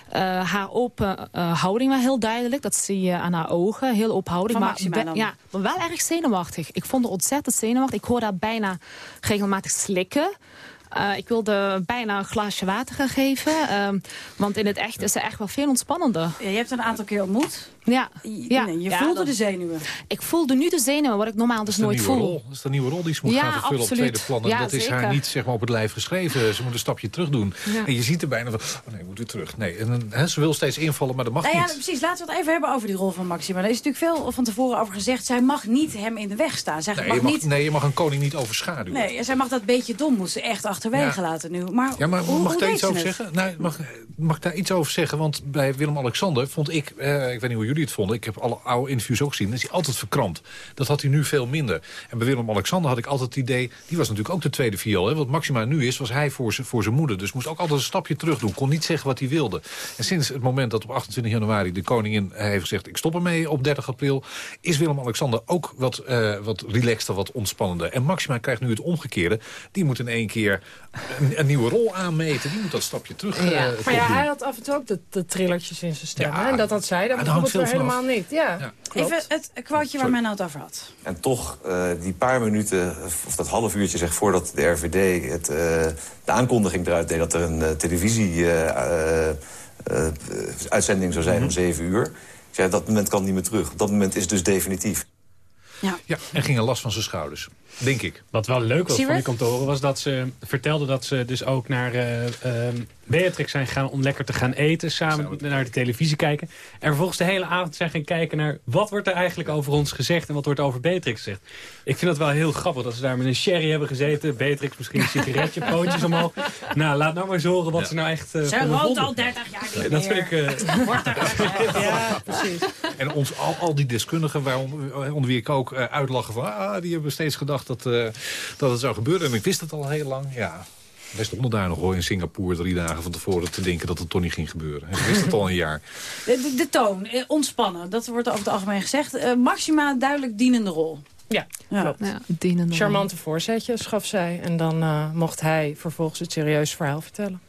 eh, haar open eh, houding wel heel duidelijk. Dat zie je aan haar ogen. Heel open houding. Van maar, be- ja, maar wel erg zenuwachtig. Ik vond haar ontzettend zenuwachtig. Ik hoorde haar bijna regelmatig slikken. Eh, ik wilde bijna een glaasje water gaan geven. ehm, want in het echt is ze echt wel veel ontspannender. Ja, je hebt haar een aantal keer ontmoet. Ja, ja. Nee, je Ja, voelde dat- de zenuwen. Ik voelde nu de zenuwen, wat ik normaal dus nooit voel. rol. Dat is de nieuwe rol die ze moet Ja, gaan vervullen op absoluut. tweede plan. En Ja, dat is haar niet zeg maar, op het lijf geschreven. Ze moet een stapje terug doen. Ja. En je ziet er bijna van, oh nee, moet weer terug. Nee, en, hè, ze wil steeds invallen, maar dat mag Nou ja, niet. precies. Laten we het even hebben over die rol van Maxima. Er is natuurlijk veel van tevoren over gezegd. Zij mag niet hem in de weg staan. Zij Nee mag je, mag, niet... nee, je mag een koning niet overschaduwen. Nee, zij mag dat beetje dom moet ze echt achterwege Ja. laten nu. Maar, Ja, maar hoe, mag ik hoe daar iets over het? zeggen? Nou, mag, mag ik daar iets over zeggen? Want bij Willem-Alexander vond ik... Eh, ik weet niet hoe jullie het vonden. Ik heb alle oude interviews ook gezien. Dan is hij altijd verkrampt. Dat had hij nu veel minder. En bij Willem-Alexander had ik altijd het idee... Die was natuurlijk ook de tweede viool. Hè? Wat Maxima nu is, was hij voor zijn voor zijn moeder. Dus moest ook altijd een stapje terug doen. Kon niet zeggen wat hij wilde. En sinds het moment dat op 28 januari de koningin heeft gezegd... ik stop ermee op 30 april... is Willem-Alexander ook wat, eh wat relaxter, wat ontspannender. En Maxima krijgt nu het omgekeerde. Die moet in één keer een, een nieuwe rol aanmeten. Die moet dat stapje terug eh, Ja. toch Maar ja, hij had af en toe ook de, de trillertjes in zijn stem. Ja. En dat had zij dan bijvoorbeeld veel helemaal niet. Ja, klopt. Even het quoteje waar men het over had. En toch, eh, die paar minuten, of dat half uurtje zeg, voordat de RVD het, eh, de aankondiging eruit deed... dat er een televisie-uitzending zou zijn om zeven uur... Dat moment kan niet meer terug. Dat moment is dus definitief. Ja. ja, en ging een last van zijn schouders. Denk ik. Wat wel leuk was van die kantoren was dat ze vertelde dat ze dus ook naar eh, ehm, Beatrix zijn gegaan om lekker te gaan eten. Samen naar de televisie kijken. En vervolgens de hele avond zijn gaan kijken naar wat wordt er eigenlijk over ons gezegd. En wat wordt er over Beatrix gezegd. Ik vind dat wel heel grappig dat ze daar met een sherry hebben gezeten. Beatrix misschien een sigaretje, pootjes omhoog. Nou, laat nou maar eens horen wat ze nou echt uh, Zij woont al 30 jaar niet dat meer. vind ik... Wordt gezegd. Ja, precies. En ons, al, al die deskundigen, waaronder, onder wie ik ook uh, uitlachen van... Ah, die hebben steeds gedacht dat, uh, dat het zou gebeuren. En ik wist het al heel lang, ja... Wij stonden daar nog hoor in Singapore drie dagen van tevoren te denken dat het toch niet ging gebeuren. Ik wist het al een jaar. De, de, de toon, eh, ontspannen, dat wordt over het algemeen gezegd. Uh, Maxima duidelijk dienende rol. Ja, klopt. Ja, dienende Charmante rol. voorzetjes gaf zij. En dan uh, mocht hij vervolgens het serieuze verhaal vertellen.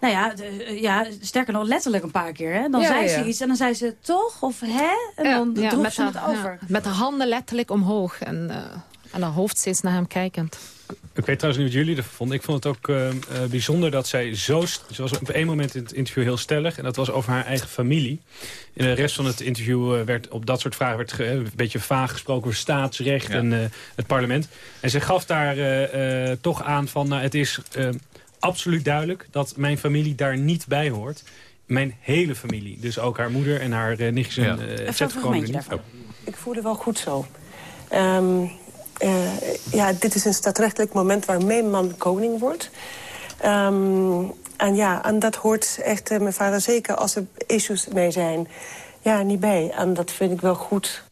Nou ja, de, ja, sterker nog letterlijk een paar keer. Hè? Dan ja, zei ja. ze iets en dan zei ze toch of hè? En ja, dan ja, droeg met ze haar, het over. met haar handen letterlijk omhoog en, uh, en haar hoofd steeds naar hem kijkend. Ik weet trouwens niet wat jullie ervan vonden. Ik vond het ook uh, uh, bijzonder dat zij zo... Ze was op één moment in het interview heel stellig. En dat was over haar eigen familie. In de rest van het interview uh, werd op dat soort vragen... werd ge, een beetje vaag gesproken over staatsrecht ja. en het parlement. En ze gaf daar toch aan van... Nou, het is absoluut duidelijk dat mijn familie daar niet bij hoort. Mijn hele familie. Dus ook haar moeder en haar uh, nichtjes en ja. uh, Even een niet. Daarvan. Ik voelde wel goed zo. Um, uh, ja, dit is een stadrechtelijk moment waar mijn man koning wordt. Um, en ja, en dat hoort echt uh, mijn vader zeker als er issues mee zijn. Ja, niet bij. En dat vind ik wel goed.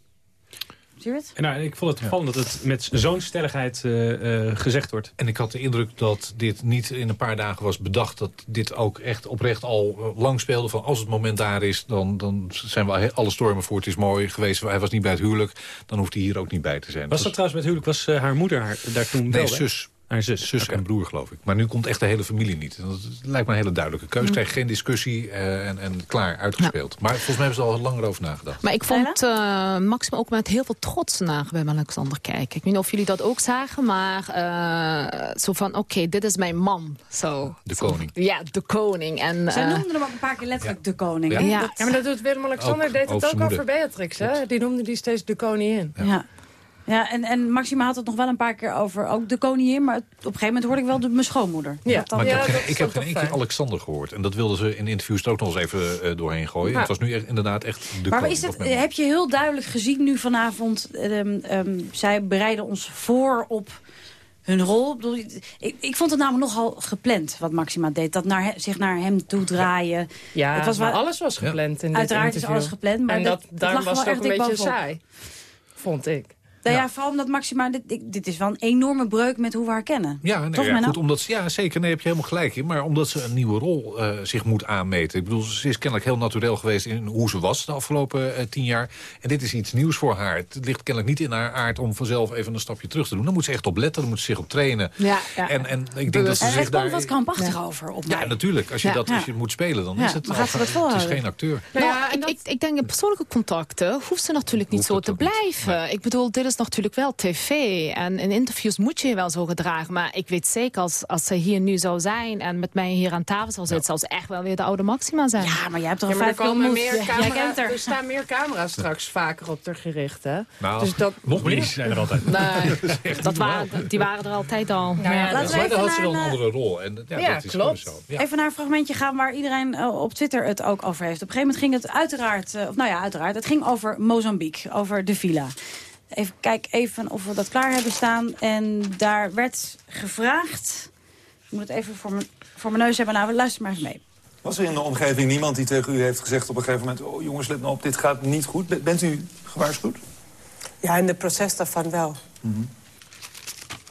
En nou, ik vond het opvallend dat het met zo'n stelligheid uh, uh, gezegd wordt. En ik had de indruk dat dit niet in een paar dagen was bedacht. Dat dit ook echt oprecht al lang speelde. Van als het moment daar is, dan, dan zijn we alle stormen voor. Het is mooi geweest. Hij was niet bij het huwelijk. Dan hoeft hij hier ook niet bij te zijn. Was dat, dat trouwens met het huwelijk? Was uh, haar moeder haar, daar toen nee, wel? zus. Haar zus. Zus en broer, geloof ik. Maar nu komt echt de hele familie niet. En dat lijkt me een hele duidelijke keuze. Mm. Krijg geen discussie eh, en, en klaar, uitgespeeld. Maar volgens mij hebben ze er al langer over nagedacht. Maar ik vond uh, Maxima ook met heel veel trots naar bij Alexander kijken. Ik weet niet of jullie dat ook zagen, maar uh, zo van, oké, okay, dit is mijn man. So, de koning. Ja, de koning. En, Zij noemden hem ook een paar keer letterlijk ja. de koning. Ja. Ja. Maar dat doet Willem-Alexander, deed het ook over Beatrix. Hè? Die noemde die steeds de koningin. Ja. Ja. En, en Maxima had het nog wel een paar keer over ook de koningin. Maar op een gegeven moment hoorde ik wel de, mijn schoonmoeder. Ja, maar ik heb, geen, ik heb geen één keer Alexander gehoord. En dat wilden ze in interviews ook nog eens even uh, doorheen gooien. Het was nu echt, inderdaad echt de Maar koning. is het, heb je heel duidelijk gezien nu vanavond... Um, um, zij bereiden ons voor op hun rol. Ik, ik vond het namelijk nogal gepland wat Maxima deed. Dat naar, zich naar hem toe draaien. Ja, het was wel, alles was gepland ja. in dit Uiteraard interview. is alles gepland. Maar en dat, dat, daarom was het ook een beetje saai. Vond ik. Nou ja, vooral omdat Maxima, dit, dit is wel een enorme breuk met hoe we haar kennen. Ja, nee, Toch, ja, goed, omdat, ja zeker, nee, heb je helemaal gelijk in. Maar omdat ze een nieuwe rol uh, zich moet aanmeten. Ik bedoel, ze is kennelijk heel natuurlijk geweest in hoe ze was de afgelopen uh, tien jaar. En dit is iets nieuws voor haar. Het ligt kennelijk niet in haar aard om vanzelf even een stapje terug te doen. Dan moet ze echt op letten, dan moet ze zich op trainen. Ja, ja. En, en ik denk dat ze zich daar... komt wat krampachtig ja. over op Ja, mij. natuurlijk. Als je, ja, dat, als je moet spelen, dan is het, maar gaat ze dat het is geen acteur. Nou, ja, ik, dat... ik, ik denk in persoonlijke contacten hoeft ze natuurlijk niet zo te blijven. Nee. Ik bedoel, dit is natuurlijk wel tv. En in interviews moet je je wel zo gedragen. Maar ik weet zeker, als, als ze hier nu zou zijn... en met mij hier aan tafel zou zitten... Ja. zou ze echt wel weer de oude Maxima zijn. Ja, maar jij hebt toch ja, een vijf komen meer camera, er. er staan meer camera's straks vaker op er gericht, hè? Nou, dus dat, nog meer zijn er altijd. Nee, dat waren, die waren er altijd al. Nou ja, laten we even had ze wel een andere rol. En, ja, ja dat is klopt. Zo. Ja. Even naar een fragmentje gaan waar iedereen uh, op Twitter het ook over heeft. Op een gegeven moment ging het uiteraard... Uh, of nou ja, uiteraard. Het ging over Mozambique, over de villa. Even kijk even of we dat klaar hebben staan. En daar werd gevraagd... Ik moet het even voor mijn, voor mijn neus hebben. Nou, luister maar even mee. Was er in de omgeving niemand die tegen u heeft gezegd op een gegeven moment... oh jongens, let nou op, dit gaat niet goed. Bent u gewaarschuwd? Ja, in de proces daarvan wel. Mm -hmm.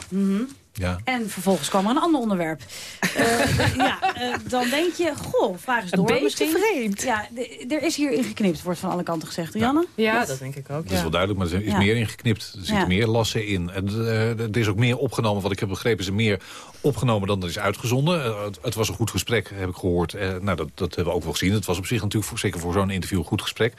Mm -hmm. Ja. En vervolgens kwam er een ander onderwerp. uh, ja, uh, dan denk je, goh, vraag eens door. Een beetje misschien. vreemd. Ja, er is hier ingeknipt, wordt van alle kanten gezegd. Rianne? Ja, ja dat denk ik ook. Dat is wel duidelijk, maar er is Ja. meer ingeknipt. Er zitten Ja. meer lassen in. En, eh, er is ook meer opgenomen. Wat ik heb begrepen is er meer opgenomen dan er is uitgezonden. Eh, het, het was een goed gesprek, heb ik gehoord. Eh, nou, dat, dat hebben we ook wel gezien. Het was op zich natuurlijk, voor, zeker voor zo'n interview, een goed gesprek.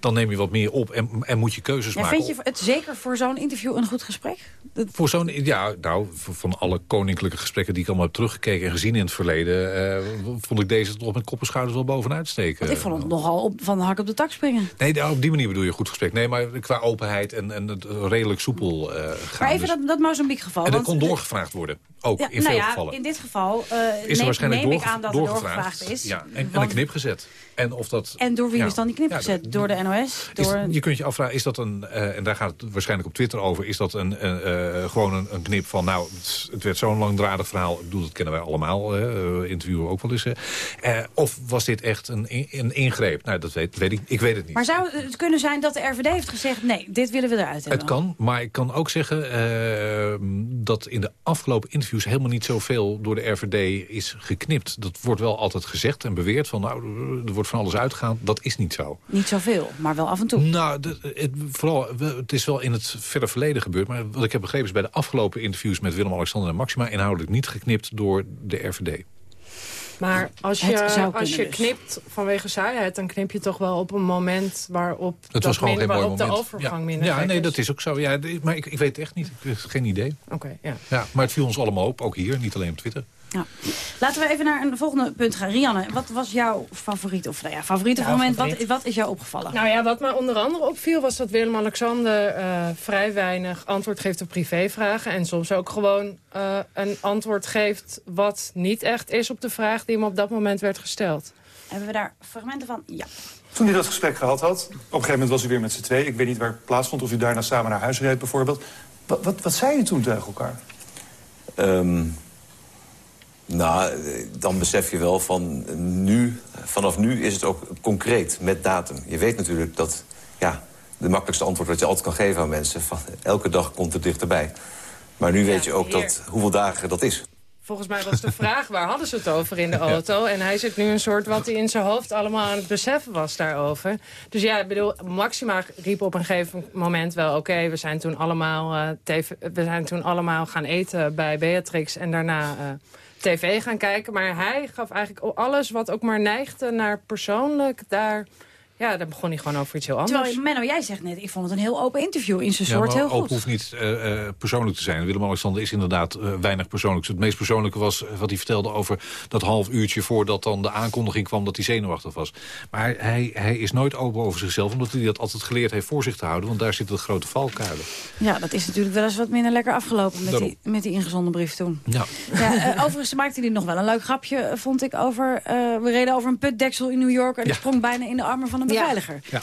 Dan neem je wat meer op en, en moet je keuzes Ja, maken. vind je het zeker voor zo'n interview een goed gesprek? Dat- Voor zo'n, ja, nou, v- van alle koninklijke gesprekken die ik allemaal heb teruggekeken en gezien in het verleden, eh, vond ik deze toch met kop en schouders wel bovenuit steken. Want ik vond het nogal op, van de hak op de tak springen. Nee, nou, op die manier bedoel je een goed gesprek. Nee, maar qua openheid en, en het redelijk soepel eh gaan. Maar even Dus- dat, dat Mozambique geval. en dat want- kon doorgevraagd worden, ook Ja, in nou veel ja, gevallen. in dit geval uh, is er neem, waarschijnlijk neem ik aan dat er doorgevraagd. doorgevraagd is. Ja, en, en want- een knip gezet. En, of dat, en door wie ja. is dan die knip Ja, gezet? Door de NOS? Is- Door... je kunt je afvragen, is dat een, eh, en daar gaat het waarschijnlijk op Twitter over... is dat een, eh, gewoon een, een knip van, nou, het, het werd zo'n langdradig verhaal... ik bedoel, dat kennen wij allemaal, eh, interviewen we ook wel eens. of was dit echt een, een ingreep? Nou, dat weet, weet ik, ik weet het niet. Maar zou het kunnen zijn dat de RVD heeft gezegd... nee, dit willen we eruit hebben? Het kan, maar ik kan ook zeggen eh, dat in de afgelopen interviews helemaal niet zoveel door de RVD is geknipt. Dat wordt wel altijd gezegd en beweerd van nou, er wordt van alles uitgegaan. Dat is niet zo. Niet zoveel, maar wel af en toe. Nou, de- het, vooral, we- het is wel in het verre verleden gebeurd. Maar wat ik heb begrepen is bij de afgelopen interviews met Willem-Alexander en Maxima... inhoudelijk niet geknipt door de RVD. Maar als je, als je dus. knipt vanwege saaiheid... dan knip je toch wel op een moment waarop, Het dat was gewoon min- geen mooi waarop moment. de overgang ja. minder Ja, nee, is. dat is ook zo. Ja, maar ik, ik weet het echt niet. Ik heb geen idee. Oké, ja. Ja, maar het viel ons allemaal op, ook hier, niet alleen op Twitter. Ja. Laten we even naar een volgende punt gaan. Rianne, wat was jouw favoriet? Of nou ja, favoriete Ja, moment? Wat, favoriet. wat is jou opgevallen? Nou ja, wat mij onder andere opviel was dat Willem-Alexander eh, vrij weinig antwoord geeft op privévragen. En soms ook gewoon eh, een antwoord geeft wat niet echt is op de vraag die hem op dat moment werd gesteld. Hebben we daar fragmenten van? Ja. Toen u dat gesprek gehad had, op een gegeven moment was u weer met z'n twee. Ik weet niet waar het plaatsvond, of u daarna samen naar huis reed bijvoorbeeld. Wat, wat, wat zei u toen tegen elkaar? Ehm, nou, dan besef je wel van nu, vanaf nu is het ook concreet met datum. Je weet natuurlijk dat ja, de makkelijkste antwoord dat je altijd kan geven aan mensen... van elke dag komt het dichterbij. Maar nu weet je ook dat, hoeveel dagen dat is. volgens mij was de vraag... waar hadden ze het over in de auto? En hij zit nu een soort wat hij in zijn hoofd allemaal aan het beseffen was daarover. Dus ja, ik bedoel, Maxima riep op een gegeven moment wel... oké, we zijn toen allemaal eh, TV, we zijn toen allemaal gaan eten bij Beatrix... en daarna eh, tv gaan kijken. Maar hij gaf eigenlijk alles wat ook maar neigde naar persoonlijk... daar ja, dan begon hij gewoon over iets heel anders. Terwijl, Menno, jij zegt net, ik vond het een heel open interview in zijn Ja, soort heel open goed. hoeft niet eh, eh, persoonlijk te zijn. Willem-Alexander is inderdaad eh, weinig persoonlijk. Het meest persoonlijke was wat hij vertelde over dat half uurtje... voordat dan de aankondiging kwam dat hij zenuwachtig was. Maar hij, hij is nooit open over zichzelf... omdat hij dat altijd geleerd heeft voor zich te houden. Want daar zitten de grote valkuilen. Ja, dat is natuurlijk wel eens wat minder lekker afgelopen met Daarom. die, met die ingezonden brief toen. Ja. Ja, overigens maakte hij nog wel een leuk grapje, vond ik, over... eh, we reden over een putdeksel in New York en die sprong bijna in de armen van een beveiliger. Ja.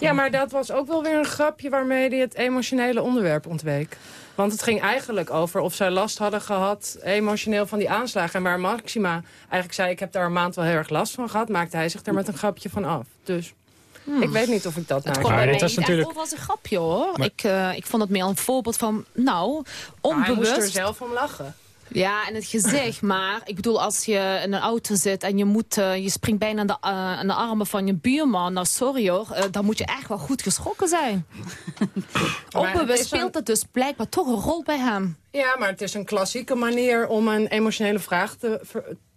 Ja, maar dat was ook wel weer een grapje waarmee hij het emotionele onderwerp ontweek. Want het ging eigenlijk over of zij last hadden gehad emotioneel van die aanslagen. En waar Maxima eigenlijk zei, ik heb daar een maand wel heel erg last van gehad... maakte hij zich er met een grapje van af. Dus ik weet niet of ik dat nou... Het bij mij niet echt over als een grapje hoor. Ik, eh, ik vond het meer een voorbeeld van, nou, onbewust... hij moest er zelf om lachen. Ja, en het gezicht. Maar ik bedoel, als je in een auto zit en je, moet, eh, je springt bijna aan de, eh, aan de armen van je buurman. Nou, sorry hoor, eh, dan moet je echt wel goed geschrokken zijn. Onbewust speelt het dus blijkbaar toch een rol bij hem. Ja, maar het is een klassieke manier om een emotionele vraag te,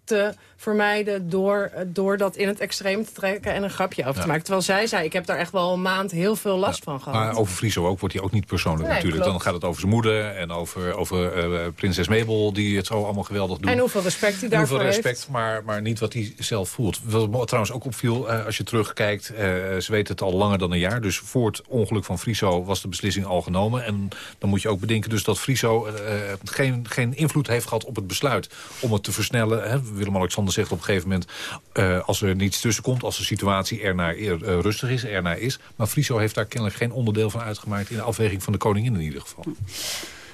te vermijden... Door, door dat in het extreem te trekken en een grapje over te Ja. maken. Terwijl zij zei, ik heb daar echt wel een maand heel veel last van gehad. Maar over Friso ook wordt hij ook niet persoonlijk Nee, natuurlijk. klopt. Dan gaat het over zijn moeder en over, over eh, prinses Mabel... die het zo allemaal geweldig doet. En hoeveel respect hij daarvoor Hoeveel respect, heeft. maar, maar niet wat hij zelf voelt. Wat trouwens ook opviel, eh, als je terugkijkt... eh, ze weten het al langer dan een jaar. Dus voor het ongeluk van Friso was de beslissing al genomen. En dan moet je ook bedenken dus dat Friso geen, geen invloed heeft gehad op het besluit... om het te versnellen. Hè. Willem-Alexander zegt op een gegeven moment... eh, als er niets tussen komt, als de situatie ernaar eer, eh, rustig is, ernaar is. Maar Friso heeft daar kennelijk geen onderdeel van uitgemaakt... in de afweging van de koningin in ieder geval.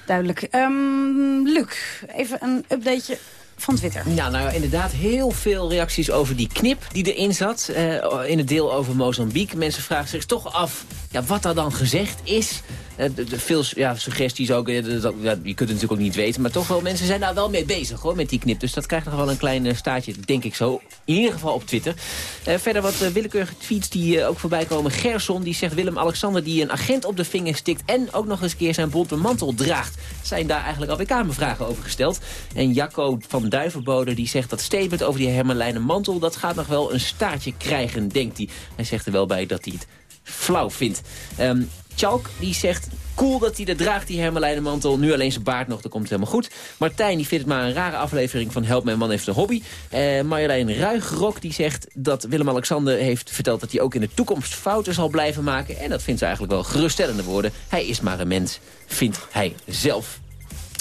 Duidelijk. Ehm, Luc, even een updateje van Twitter. Ja, nou inderdaad heel veel reacties over die knip die erin zat. eh, in het deel over Mozambique. Mensen vragen zich toch af ja, wat daar dan gezegd is. Eh, veel ja, suggesties ook. eh, dat- je kunt het natuurlijk ook niet weten. Maar toch wel, mensen zijn daar wel mee bezig hoor, met die knip. Dus dat krijgt nog wel een klein eh, staartje, denk ik zo. In ieder geval op Twitter. Verder wat willekeurige tweets die ook voorbij komen. Gerson die zegt Willem-Alexander die een agent op de vinger stikt... en ook nog eens een keer zijn bonte mantel draagt. Zijn daar eigenlijk alweer kamervragen over gesteld. En Jacco van Duivenbode die zegt dat statement over die hermelijnen mantel... dat gaat nog wel een staartje krijgen, denkt hij. Hij zegt er wel bij dat hij het flauw vindt. Ehm Chalk die zegt... Cool dat hij dat draagt, die hermelijnen mantel. Nu alleen zijn baard nog, dat komt helemaal goed. Martijn die vindt het maar een rare aflevering van Help Mijn Man heeft een hobby. Eh Marjolein Ruigrok die zegt dat Willem-Alexander heeft verteld... dat hij ook in de toekomst fouten zal blijven maken. En dat vindt ze eigenlijk wel geruststellende woorden. Hij is maar een mens, vindt hij zelf.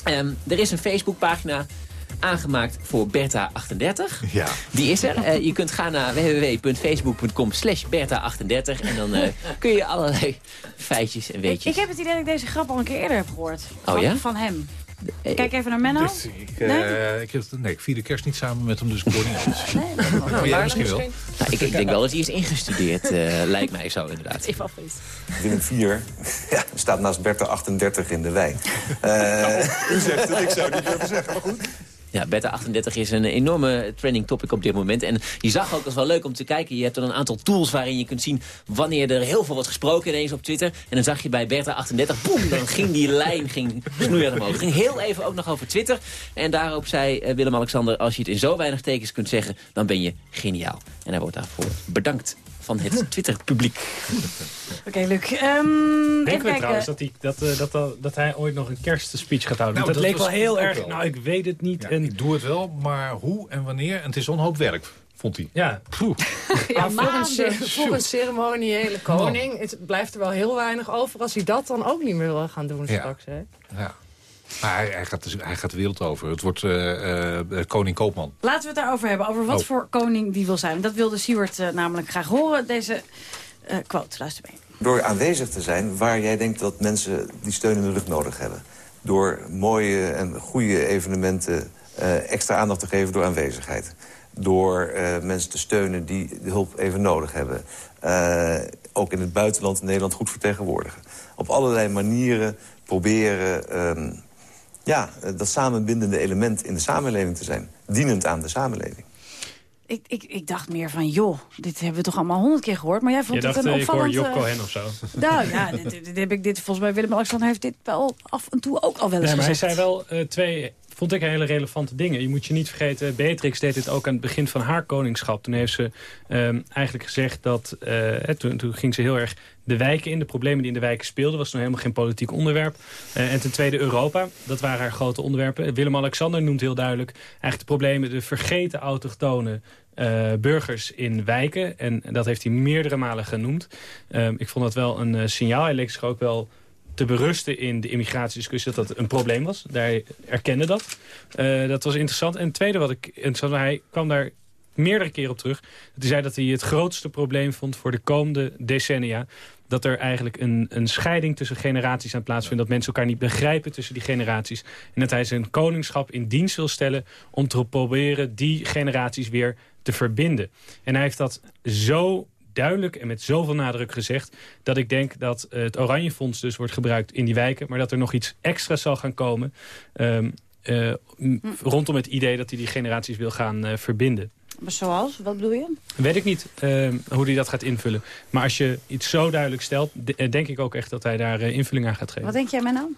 Ehm, er is een Facebookpagina aangemaakt voor Bertha38. Ja. Die is er. Eh, je kunt gaan naar www.facebook.com slash Bertha38. En dan eh, kun je allerlei feitjes en weetjes... Ik heb het idee dat ik deze grap al een keer eerder heb gehoord. Oh Van- ja? Van hem. Kijk even naar Menno. Dus ik, eh, Nee? ik, heb, nee, ik vier de kerst niet samen met hem, dus ik hoor niet alles. Nou, maar jij misschien wel. Nou, ik, ik denk wel dat hij is ingestudeerd, eh, lijkt mij zo inderdaad. Even afwees. Willem 4 ja, staat naast Bertha 38 in de wei. Eh, U zegt het, ik zou het niet durven zeggen, maar goed. Ja, Beta 38 is een enorme trending topic op dit moment. En je zag ook, dat is wel leuk om te kijken... je hebt dan een aantal tools waarin je kunt zien... wanneer er heel veel wordt gesproken ineens op Twitter. En dan zag je bij Bertha 38, boem, dan ging die lijn ging snoeihard omhoog. Het ging heel even ook nog over Twitter. En daarop zei eh, Willem-Alexander... als je het in zo weinig tekens kunt zeggen, dan ben je geniaal. En hij wordt daarvoor bedankt van het Twitter-publiek. Oké, Luc. Ehm Denken we trouwens dat hij, dat, eh, dat, dat, dat hij ooit nog een kerstspeech gaat houden? Nou, dat, dat leek wel heel erg... wel. Nou, ik weet het niet. Ja, en, ik doe het wel, maar hoe en wanneer? En het is onhoop werk, vond hij. ja. Ja, ce- voor een ceremoniële koning het blijft er wel heel weinig over... als hij dat dan ook niet meer wil gaan doen Ja. straks. Hè? Ja. Maar hij, hij, gaat, de- hij gaat de wereld over. Het wordt eh, eh, koning Koopman. Laten we het daarover hebben. Over wat Oh. voor koning die wil zijn. Dat wilde Siewert eh, namelijk graag horen. Deze eh, quote, luister mee. door aanwezig te zijn waar jij denkt dat mensen die steun in de rug nodig hebben. Door mooie en goede evenementen eh, extra aandacht te geven door aanwezigheid. Door eh, mensen te steunen die de hulp even nodig hebben. Eh, ook in het buitenland Nederland goed vertegenwoordigen. Op allerlei manieren proberen ehm, ja, eh, dat samenbindende element in de samenleving te zijn. Dienend aan de samenleving. Ik, ik, ik dacht meer van, joh, dit hebben we toch allemaal honderd keer gehoord. Maar jij vond Je het dacht, een eh, ik hoor opvallend... Job eh, Cohen of zo. Nou ja, dit, dit, dit heb ik dit, volgens mij Willem-Alexander heeft dit wel af en toe ook al wel eens Nee, maar hij gezegd. zei wel eh, twee, vond ik, hele relevante dingen. Je moet je niet vergeten, Beatrix deed dit ook aan het begin van haar koningschap. Toen heeft ze ehm, eigenlijk gezegd dat, eh, toen, toen ging ze heel erg de wijken in, de problemen die in de wijken speelden, was nog helemaal geen politiek onderwerp. Eh, en ten tweede Europa, dat waren haar grote onderwerpen. Willem-Alexander noemt heel duidelijk eigenlijk de problemen, de vergeten autochtone eh, burgers in wijken. En dat heeft hij meerdere malen genoemd. Ehm, ik vond dat wel een signaal. Hij leek zich ook wel te berusten in de immigratiediscussie dat dat een probleem was. Daar erkende dat. Eh, dat was interessant. En het tweede wat ik interessant hij kwam daar meerdere keren op terug. Hij zei dat hij het grootste probleem vond voor de komende decennia. Dat er eigenlijk een, een scheiding tussen generaties aan plaatsvindt. Dat mensen elkaar niet begrijpen tussen die generaties. En dat hij zijn koningschap in dienst wil stellen om te proberen die generaties weer te verbinden. En hij heeft dat zo duidelijk en met zoveel nadruk gezegd... dat ik denk dat eh, het Oranje Fonds dus wordt gebruikt in die wijken... maar dat er nog iets extra zal gaan komen... ehm, eh, m- rondom het idee dat hij die generaties wil gaan eh, verbinden. Maar zoals, wat bedoel je? Weet ik niet ehm, hoe hij dat gaat invullen. Maar als je iets zo duidelijk stelt... de- denk ik ook echt dat hij daar invulling aan gaat geven. Wat denk jij, Menno?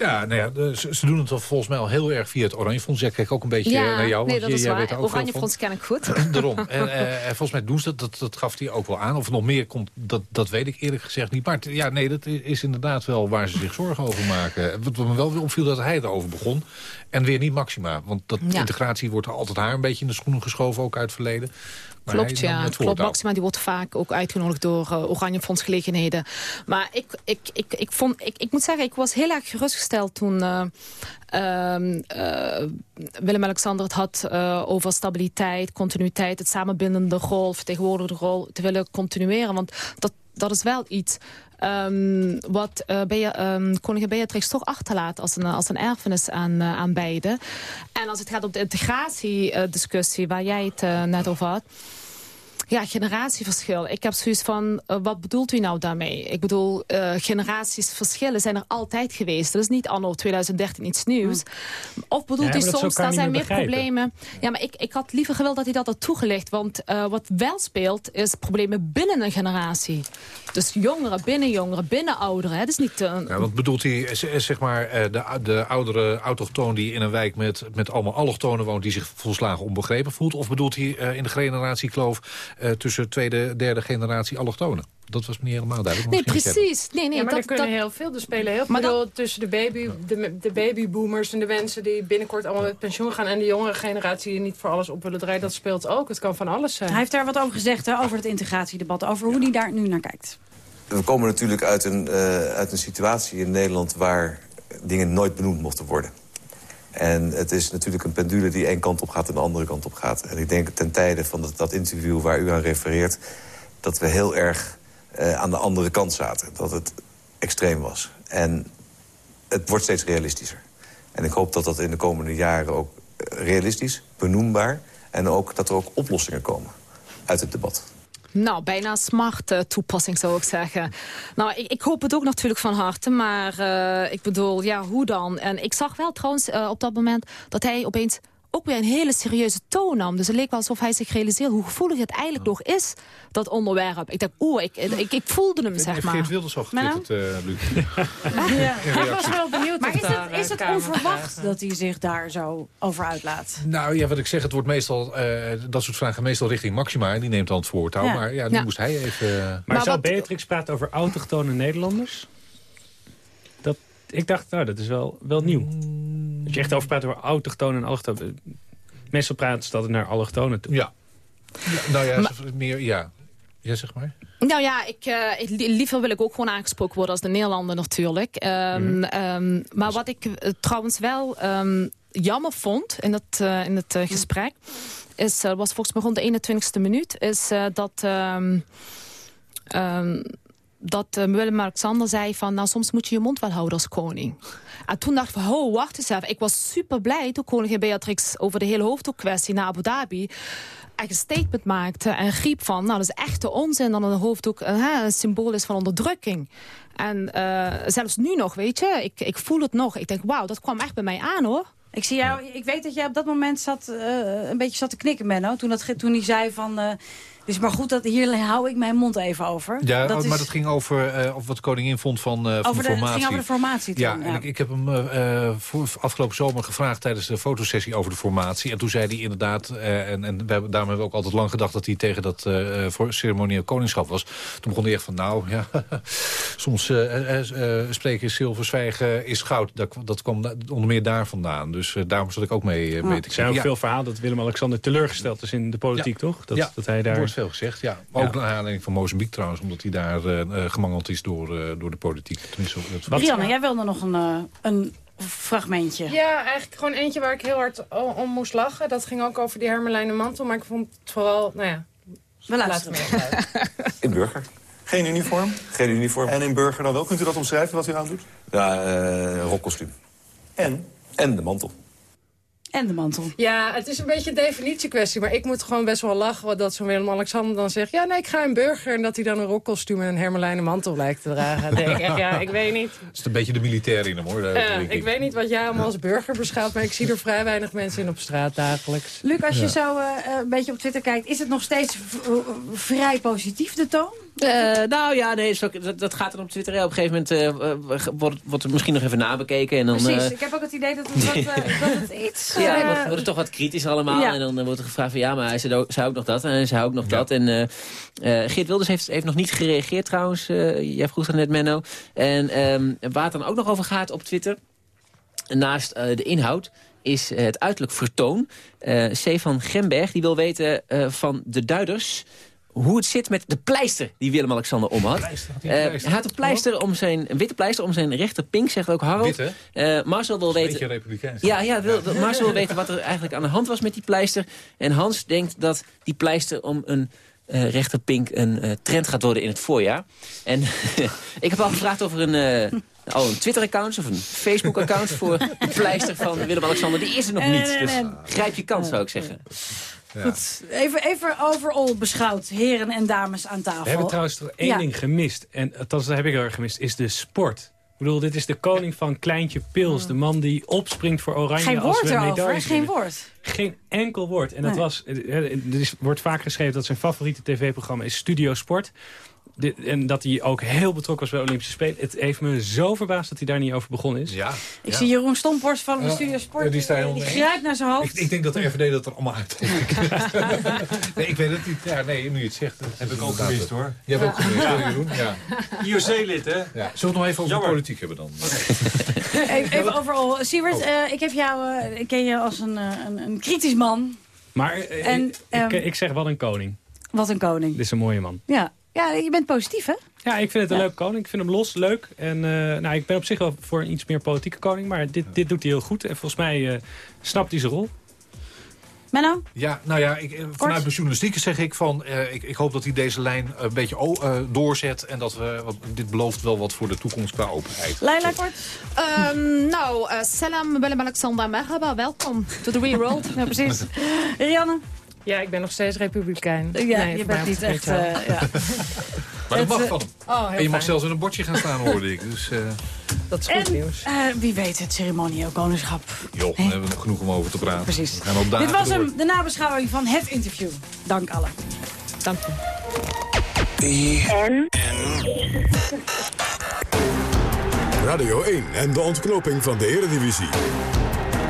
Ja, nou ja, de- ze, ze doen het volgens mij al heel erg via het Oranje Fonds. Ik kijk ook een beetje ja, naar jou. nee, dat je- is jij waar. weet Oranje. Fonds ken ik goed. Daarom. En, eh, en volgens mij doen ze dat, dat, dat gaf hij ook wel aan. Of er nog meer komt, dat, dat weet ik eerlijk gezegd niet. Maar ja, nee, dat is inderdaad wel waar ze zich zorgen over maken. Wat me wel weer opviel dat hij erover begon. En weer niet Maxima. Want dat Ja. integratie wordt altijd haar een beetje in de schoenen geschoven, ook uit het verleden. Klopt, ja. het Klopt. Maxima die wordt vaak ook uitgenodigd door uh, Oranje Fonds gelegenheden. Maar ik, ik, ik, ik, vond, ik, ik moet zeggen, ik was heel erg gerustgesteld toen uh, uh, uh, Willem-Alexander het had over stabiliteit, continuïteit, het samenbindende rol, vertegenwoordigende rol te willen continueren. Want dat, dat is wel iets Um, wat uh, Bea, um, koningin Beatrix toch achterlaat als een, als een erfenis aan, uh, aan beide. En als het gaat om de integratiediscussie waar jij het uh, net over had... Ja, generatieverschil. Ik heb zoiets van, uh, wat bedoelt u nou daarmee? Ik bedoel, uh, generatiesverschillen zijn er altijd geweest. Dat is niet anno 2013 iets nieuws. Mm. Of bedoelt ja, u soms, daar zijn meer begrijpen. problemen... Ja, maar ik, ik had liever gewild dat hij dat had toegelicht. Want uh, wat wel speelt, is problemen binnen een generatie. Dus jongeren, binnen jongeren, binnen ouderen. Hè? Dat is niet... Uh, ja, wat bedoelt hij, zeg maar, de, de oudere autochtoon die in een wijk met, met allemaal allochtonen woont... die zich volslagen onbegrepen voelt? Of bedoelt hij in de generatiekloof uh, tussen tweede, derde generatie allochtonen. Dat was me niet helemaal duidelijk. Nee, precies. Nee, nee, ja, maar dat, er kunnen dat... heel veel. Er spelen heel veel Maar dat... tussen de, baby, de, de babyboomers en de mensen die binnenkort allemaal met pensioen gaan... en de jongere generatie die niet voor alles op willen draaien. Dat speelt ook. Het kan van alles zijn. Hij heeft daar wat over gezegd, hè, over het integratiedebat. Over hoe hij daar nu naar kijkt. We komen natuurlijk uit een, uh, uit een situatie in Nederland... waar dingen nooit benoemd mochten worden. En het is natuurlijk een pendule die één kant op gaat en de andere kant op gaat. En ik denk ten tijde van dat, dat interview waar u aan refereert... dat we heel erg uh, aan de andere kant zaten. Dat het extreem was. En het wordt steeds realistischer. En ik hoop dat dat in de komende jaren ook realistisch, benoembaar... en ook dat er ook oplossingen komen uit het debat. Nou, bijna smart uh, toepassing zou ik zeggen. Nou, ik, ik, hoop het ook natuurlijk van harte, maar uh, ik bedoel, ja, hoe dan? En ik zag wel trouwens uh, op dat moment dat hij opeens ook weer een hele serieuze toon nam. Dus het leek wel alsof hij zich realiseerde hoe gevoelig het eigenlijk nog is, dat onderwerp. Ik dacht, oeh, ik, ik, ik voelde hem, zeg maar. Geert Wilders al getwitterd, uh, Luc. ja. Ik was wel benieuwd Maar is het, is het Kamer onverwacht krijgen. dat hij zich daar zo over uitlaat? Nou ja, wat ik zeg, het wordt meestal, uh, dat soort vragen meestal richting Maxima. En die neemt dan het voortouw. Ja. Maar ja, nu Ja. moest hij even... Uh, Maar, Maar zou wat- Beatrix praten over autochtone Nederlanders? Dat, ik dacht, nou, dat is wel, wel nieuw. Dat je echt over praat over autochtone en allochtone. Meestal praten ze altijd naar allochtonen toe. ja. ja. Nou ja, meer, ja. Ja, zeg maar. Nou ja, ik, eh, liever wil ik ook gewoon aangesproken worden als de Nederlander natuurlijk. Ehm, ehm, maar wat ik eh, trouwens wel ehm, jammer vond in het, eh, in het gesprek... Is, was volgens mij rond de 21ste minuut... is eh, dat... ehm, ehm, dat uh, Willem-Alexander zei van... nou, soms moet je je mond wel houden als koning. En toen dacht ik oh, wacht eens even. Ik was super blij toen koningin Beatrix over de hele hoofddoekkwestie naar Abu Dhabi eigen statement maakte en griep van... nou, dat is echte onzin dat een hoofddoek uh, een symbool is van onderdrukking. En uh, zelfs nu nog, weet je, ik, ik voel het nog. Ik denk, wauw, dat kwam echt bij mij aan, hoor. Ik, zie jou, ik weet dat jij op dat moment zat, een beetje zat te knikken, Menno. Toen, dat, toen hij zei van... dus maar goed, dat, hier hou ik mijn mond even over. Ja, dat maar is... dat ging over uh, of wat de koningin vond van, uh, van over de, formatie. Het ging over de formatie toen, ja, ja, en ik, ik heb hem uh, voor, afgelopen zomer gevraagd tijdens de fotosessie over de formatie. En toen zei hij inderdaad, en, en we hebben, daarom hebben we ook altijd lang gedacht... dat hij tegen dat voor ceremonieel koningschap was. Toen begon hij echt van, nou ja, soms spreken is zilver, zwijgen is goud. Dat, dat kwam onder meer daar vandaan. Dus daarom zat ik ook mee, mee te Er zijn ook ja. veel verhalen dat Willem-Alexander teleurgesteld is in de politiek, toch? Dat, ja, dat hij daar... wordt veel gezegd, ja. Maar ook naar aanleiding van Mozambique trouwens, omdat hij daar uh, gemangeld is door, uh, door de politiek. Tenminste, Wat, Rianne, jij wilde nog een, uh, een fragmentje. Ja, eigenlijk gewoon eentje waar ik heel hard om moest lachen. Dat ging ook over die hermelijnen mantel, maar ik vond het vooral, nou ja... We luisteren. In burger. Geen uniform? Geen uniform. En in burger dan wel? Kunt u dat omschrijven, wat u aan doet? Ja, uh, rokkostuum. En? En de mantel. En de mantel. Ja, het is een beetje een definitiekwestie. Maar ik moet gewoon best wel lachen dat zo'n Willem-Alexander dan zegt... ja, nee, ik ga in burger. En dat hij dan een rokkostuum en een hermelijnen mantel lijkt te dragen. denk ik, ja, ik weet niet. Het is een beetje de militair in hem, hoor. Uh, ik. ik weet niet wat jij allemaal als burger beschouwt... maar ik zie er vrij weinig mensen in op straat dagelijks. Luc, als je ja. zo uh, een beetje op Twitter kijkt... is het nog steeds vrij positief, de toon? Uh, nou ja, nee, dat, dat gaat er op Twitter. Op een gegeven moment uh, wordt, wordt er misschien nog even nabekeken. En dan, Precies, uh, ik heb ook het idee dat het, wat, dat het iets... Ja, wordt, wordt het toch wat kritisch allemaal. Ja. En dan wordt er gevraagd van ja, maar hij zei ook, zei ook nog dat en hij zei ook nog ja. dat. En Geert Wilders heeft, heeft nog niet gereageerd trouwens. jij vroeg dat net, Menno. En um, waar het dan ook nog over gaat op Twitter... naast de inhoud is het uiterlijk vertoon. Uh, C. van Gemberg die wil weten uh, van de duiders hoe het zit met de pleister die Willem-Alexander om had. Pleister, had uh, hij had een, pleister om zijn, een witte pleister om zijn rechterpink, zegt ook Harold. Witte? Uh, Marcel wil weten... Ja, ja, wil, ja. Marcel wil weten wat er eigenlijk aan de hand was met die pleister. En Hans denkt dat die pleister om een uh, rechterpink een trend gaat worden in het voorjaar. En ik heb al gevraagd of er een... Oh, een Twitter-account of een Facebook-account voor de pleister van Willem-Alexander. Die is er nog niet. Dus grijp je kans, zou ik zeggen. Ja. Goed, even, even overal beschouwd, heren en dames aan tafel. We hebben trouwens toch één ja. ding gemist. En althans, dat heb ik heel erg gemist, is de sport. Ik bedoel, dit is de koning van Kleintje Pils. De man die opspringt voor Oranje geen als we erover, geen woord. Geen enkel woord. En dat was, er is, wordt vaak geschreven dat zijn favoriete tv-programma is Studio Sport. Dit, en dat hij ook heel betrokken was bij de Olympische Spelen. Het heeft me zo verbaasd dat hij daar niet over begonnen is. Ja, ik ja. zie Jeroen Stomporst van de Studio Sport. Ja, die, die, die grijpt naar zijn hoofd. Ik, ik, denk dat de RVD dat er allemaal uit Nee, ik weet het niet. Ja, nee, nu je het zegt. Heb ik ook gemist hoor. Je hebt ook gemist, ja. Jeroen. Ja. IOC-lid, hè? Ja. Zullen we het nog even over politiek hebben dan? even, even overal. Siewert, oh. uh, ik heb jou, uh, ik ken je als een, uh, een, een kritisch man. Maar en, ik, um, ik, ik zeg wat een koning. Wat een koning. Dit is een mooie man. Ja, ja je bent positief, hè? Ja, ik vind het een ja. leuk koning. Ik vind hem los, leuk. En uh, nou, ik ben op zich wel voor een iets meer politieke koning. Maar dit, dit doet hij heel goed. En volgens mij uh, snapt hij zijn rol. Menno? Ja, nou ja, ik, vanuit mijn journalistiek zeg ik van... Uh, ik, ik, hoop dat hij deze lijn een beetje uh, doorzet. En dat we, wat, dit belooft wel wat voor de toekomst qua openheid. Leila kort? Um, nou, uh, salam Willem-Alexander Merhaba. Welkom to the real world. ja, precies. Rianne? Ja, ik ben nog steeds republikein. Ja, nee, je bent niet echt... Uh, ja. maar dat mag van hem. Oh, en je mag zelfs in een bordje gaan staan, hoorde ik. Dus, uh... Dat is goed en, nieuws. Uh, wie weet het ceremonieel koningschap. Joh, daar hebben we nog genoeg om over te praten. Precies. We gaan op Dit was hem, de nabeschouwing van het interview. Dank allen. Dank u. En? Radio 1 en de ontknoping van de Eredivisie.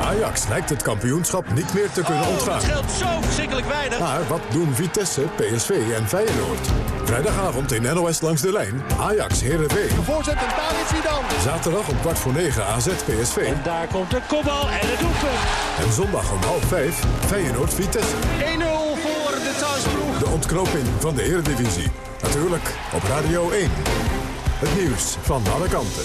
Ajax lijkt het kampioenschap niet meer te kunnen ontgaan. Het scheelt zo verschrikkelijk weinig. Maar wat doen Vitesse, PSV en Feyenoord? Vrijdagavond in NOS langs de lijn. Ajax Heerenveen. De voorzet en daar is hij dan. Zaterdag om kwart voor negen AZ PSV. En daar komt de kopbal en het doelpunt. En zondag om half vijf Feyenoord Vitesse. 1-0 voor de thuisploeg. De ontknoping van de Eredivisie. Natuurlijk op Radio 1. Het nieuws van alle kanten.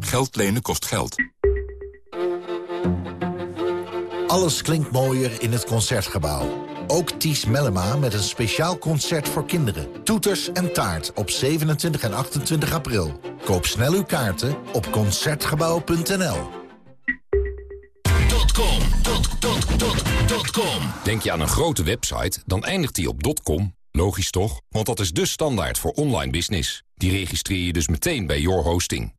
Geld lenen kost geld. Alles klinkt mooier in het Concertgebouw. Ook Ties Mellema met een speciaal concert voor kinderen. Toeters en taart op 27 en 28 april. Koop snel uw kaarten op Concertgebouw.nl. Denk je aan een grote website, dan eindigt die op .com. Logisch toch? Want dat is de standaard voor online business. Die registreer je dus meteen bij Your Hosting.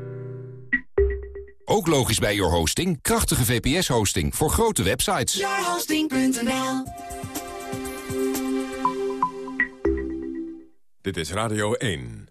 Ook logisch bij Your Hosting. Krachtige VPS-hosting voor grote websites. Yourhosting.nl Dit is Radio 1.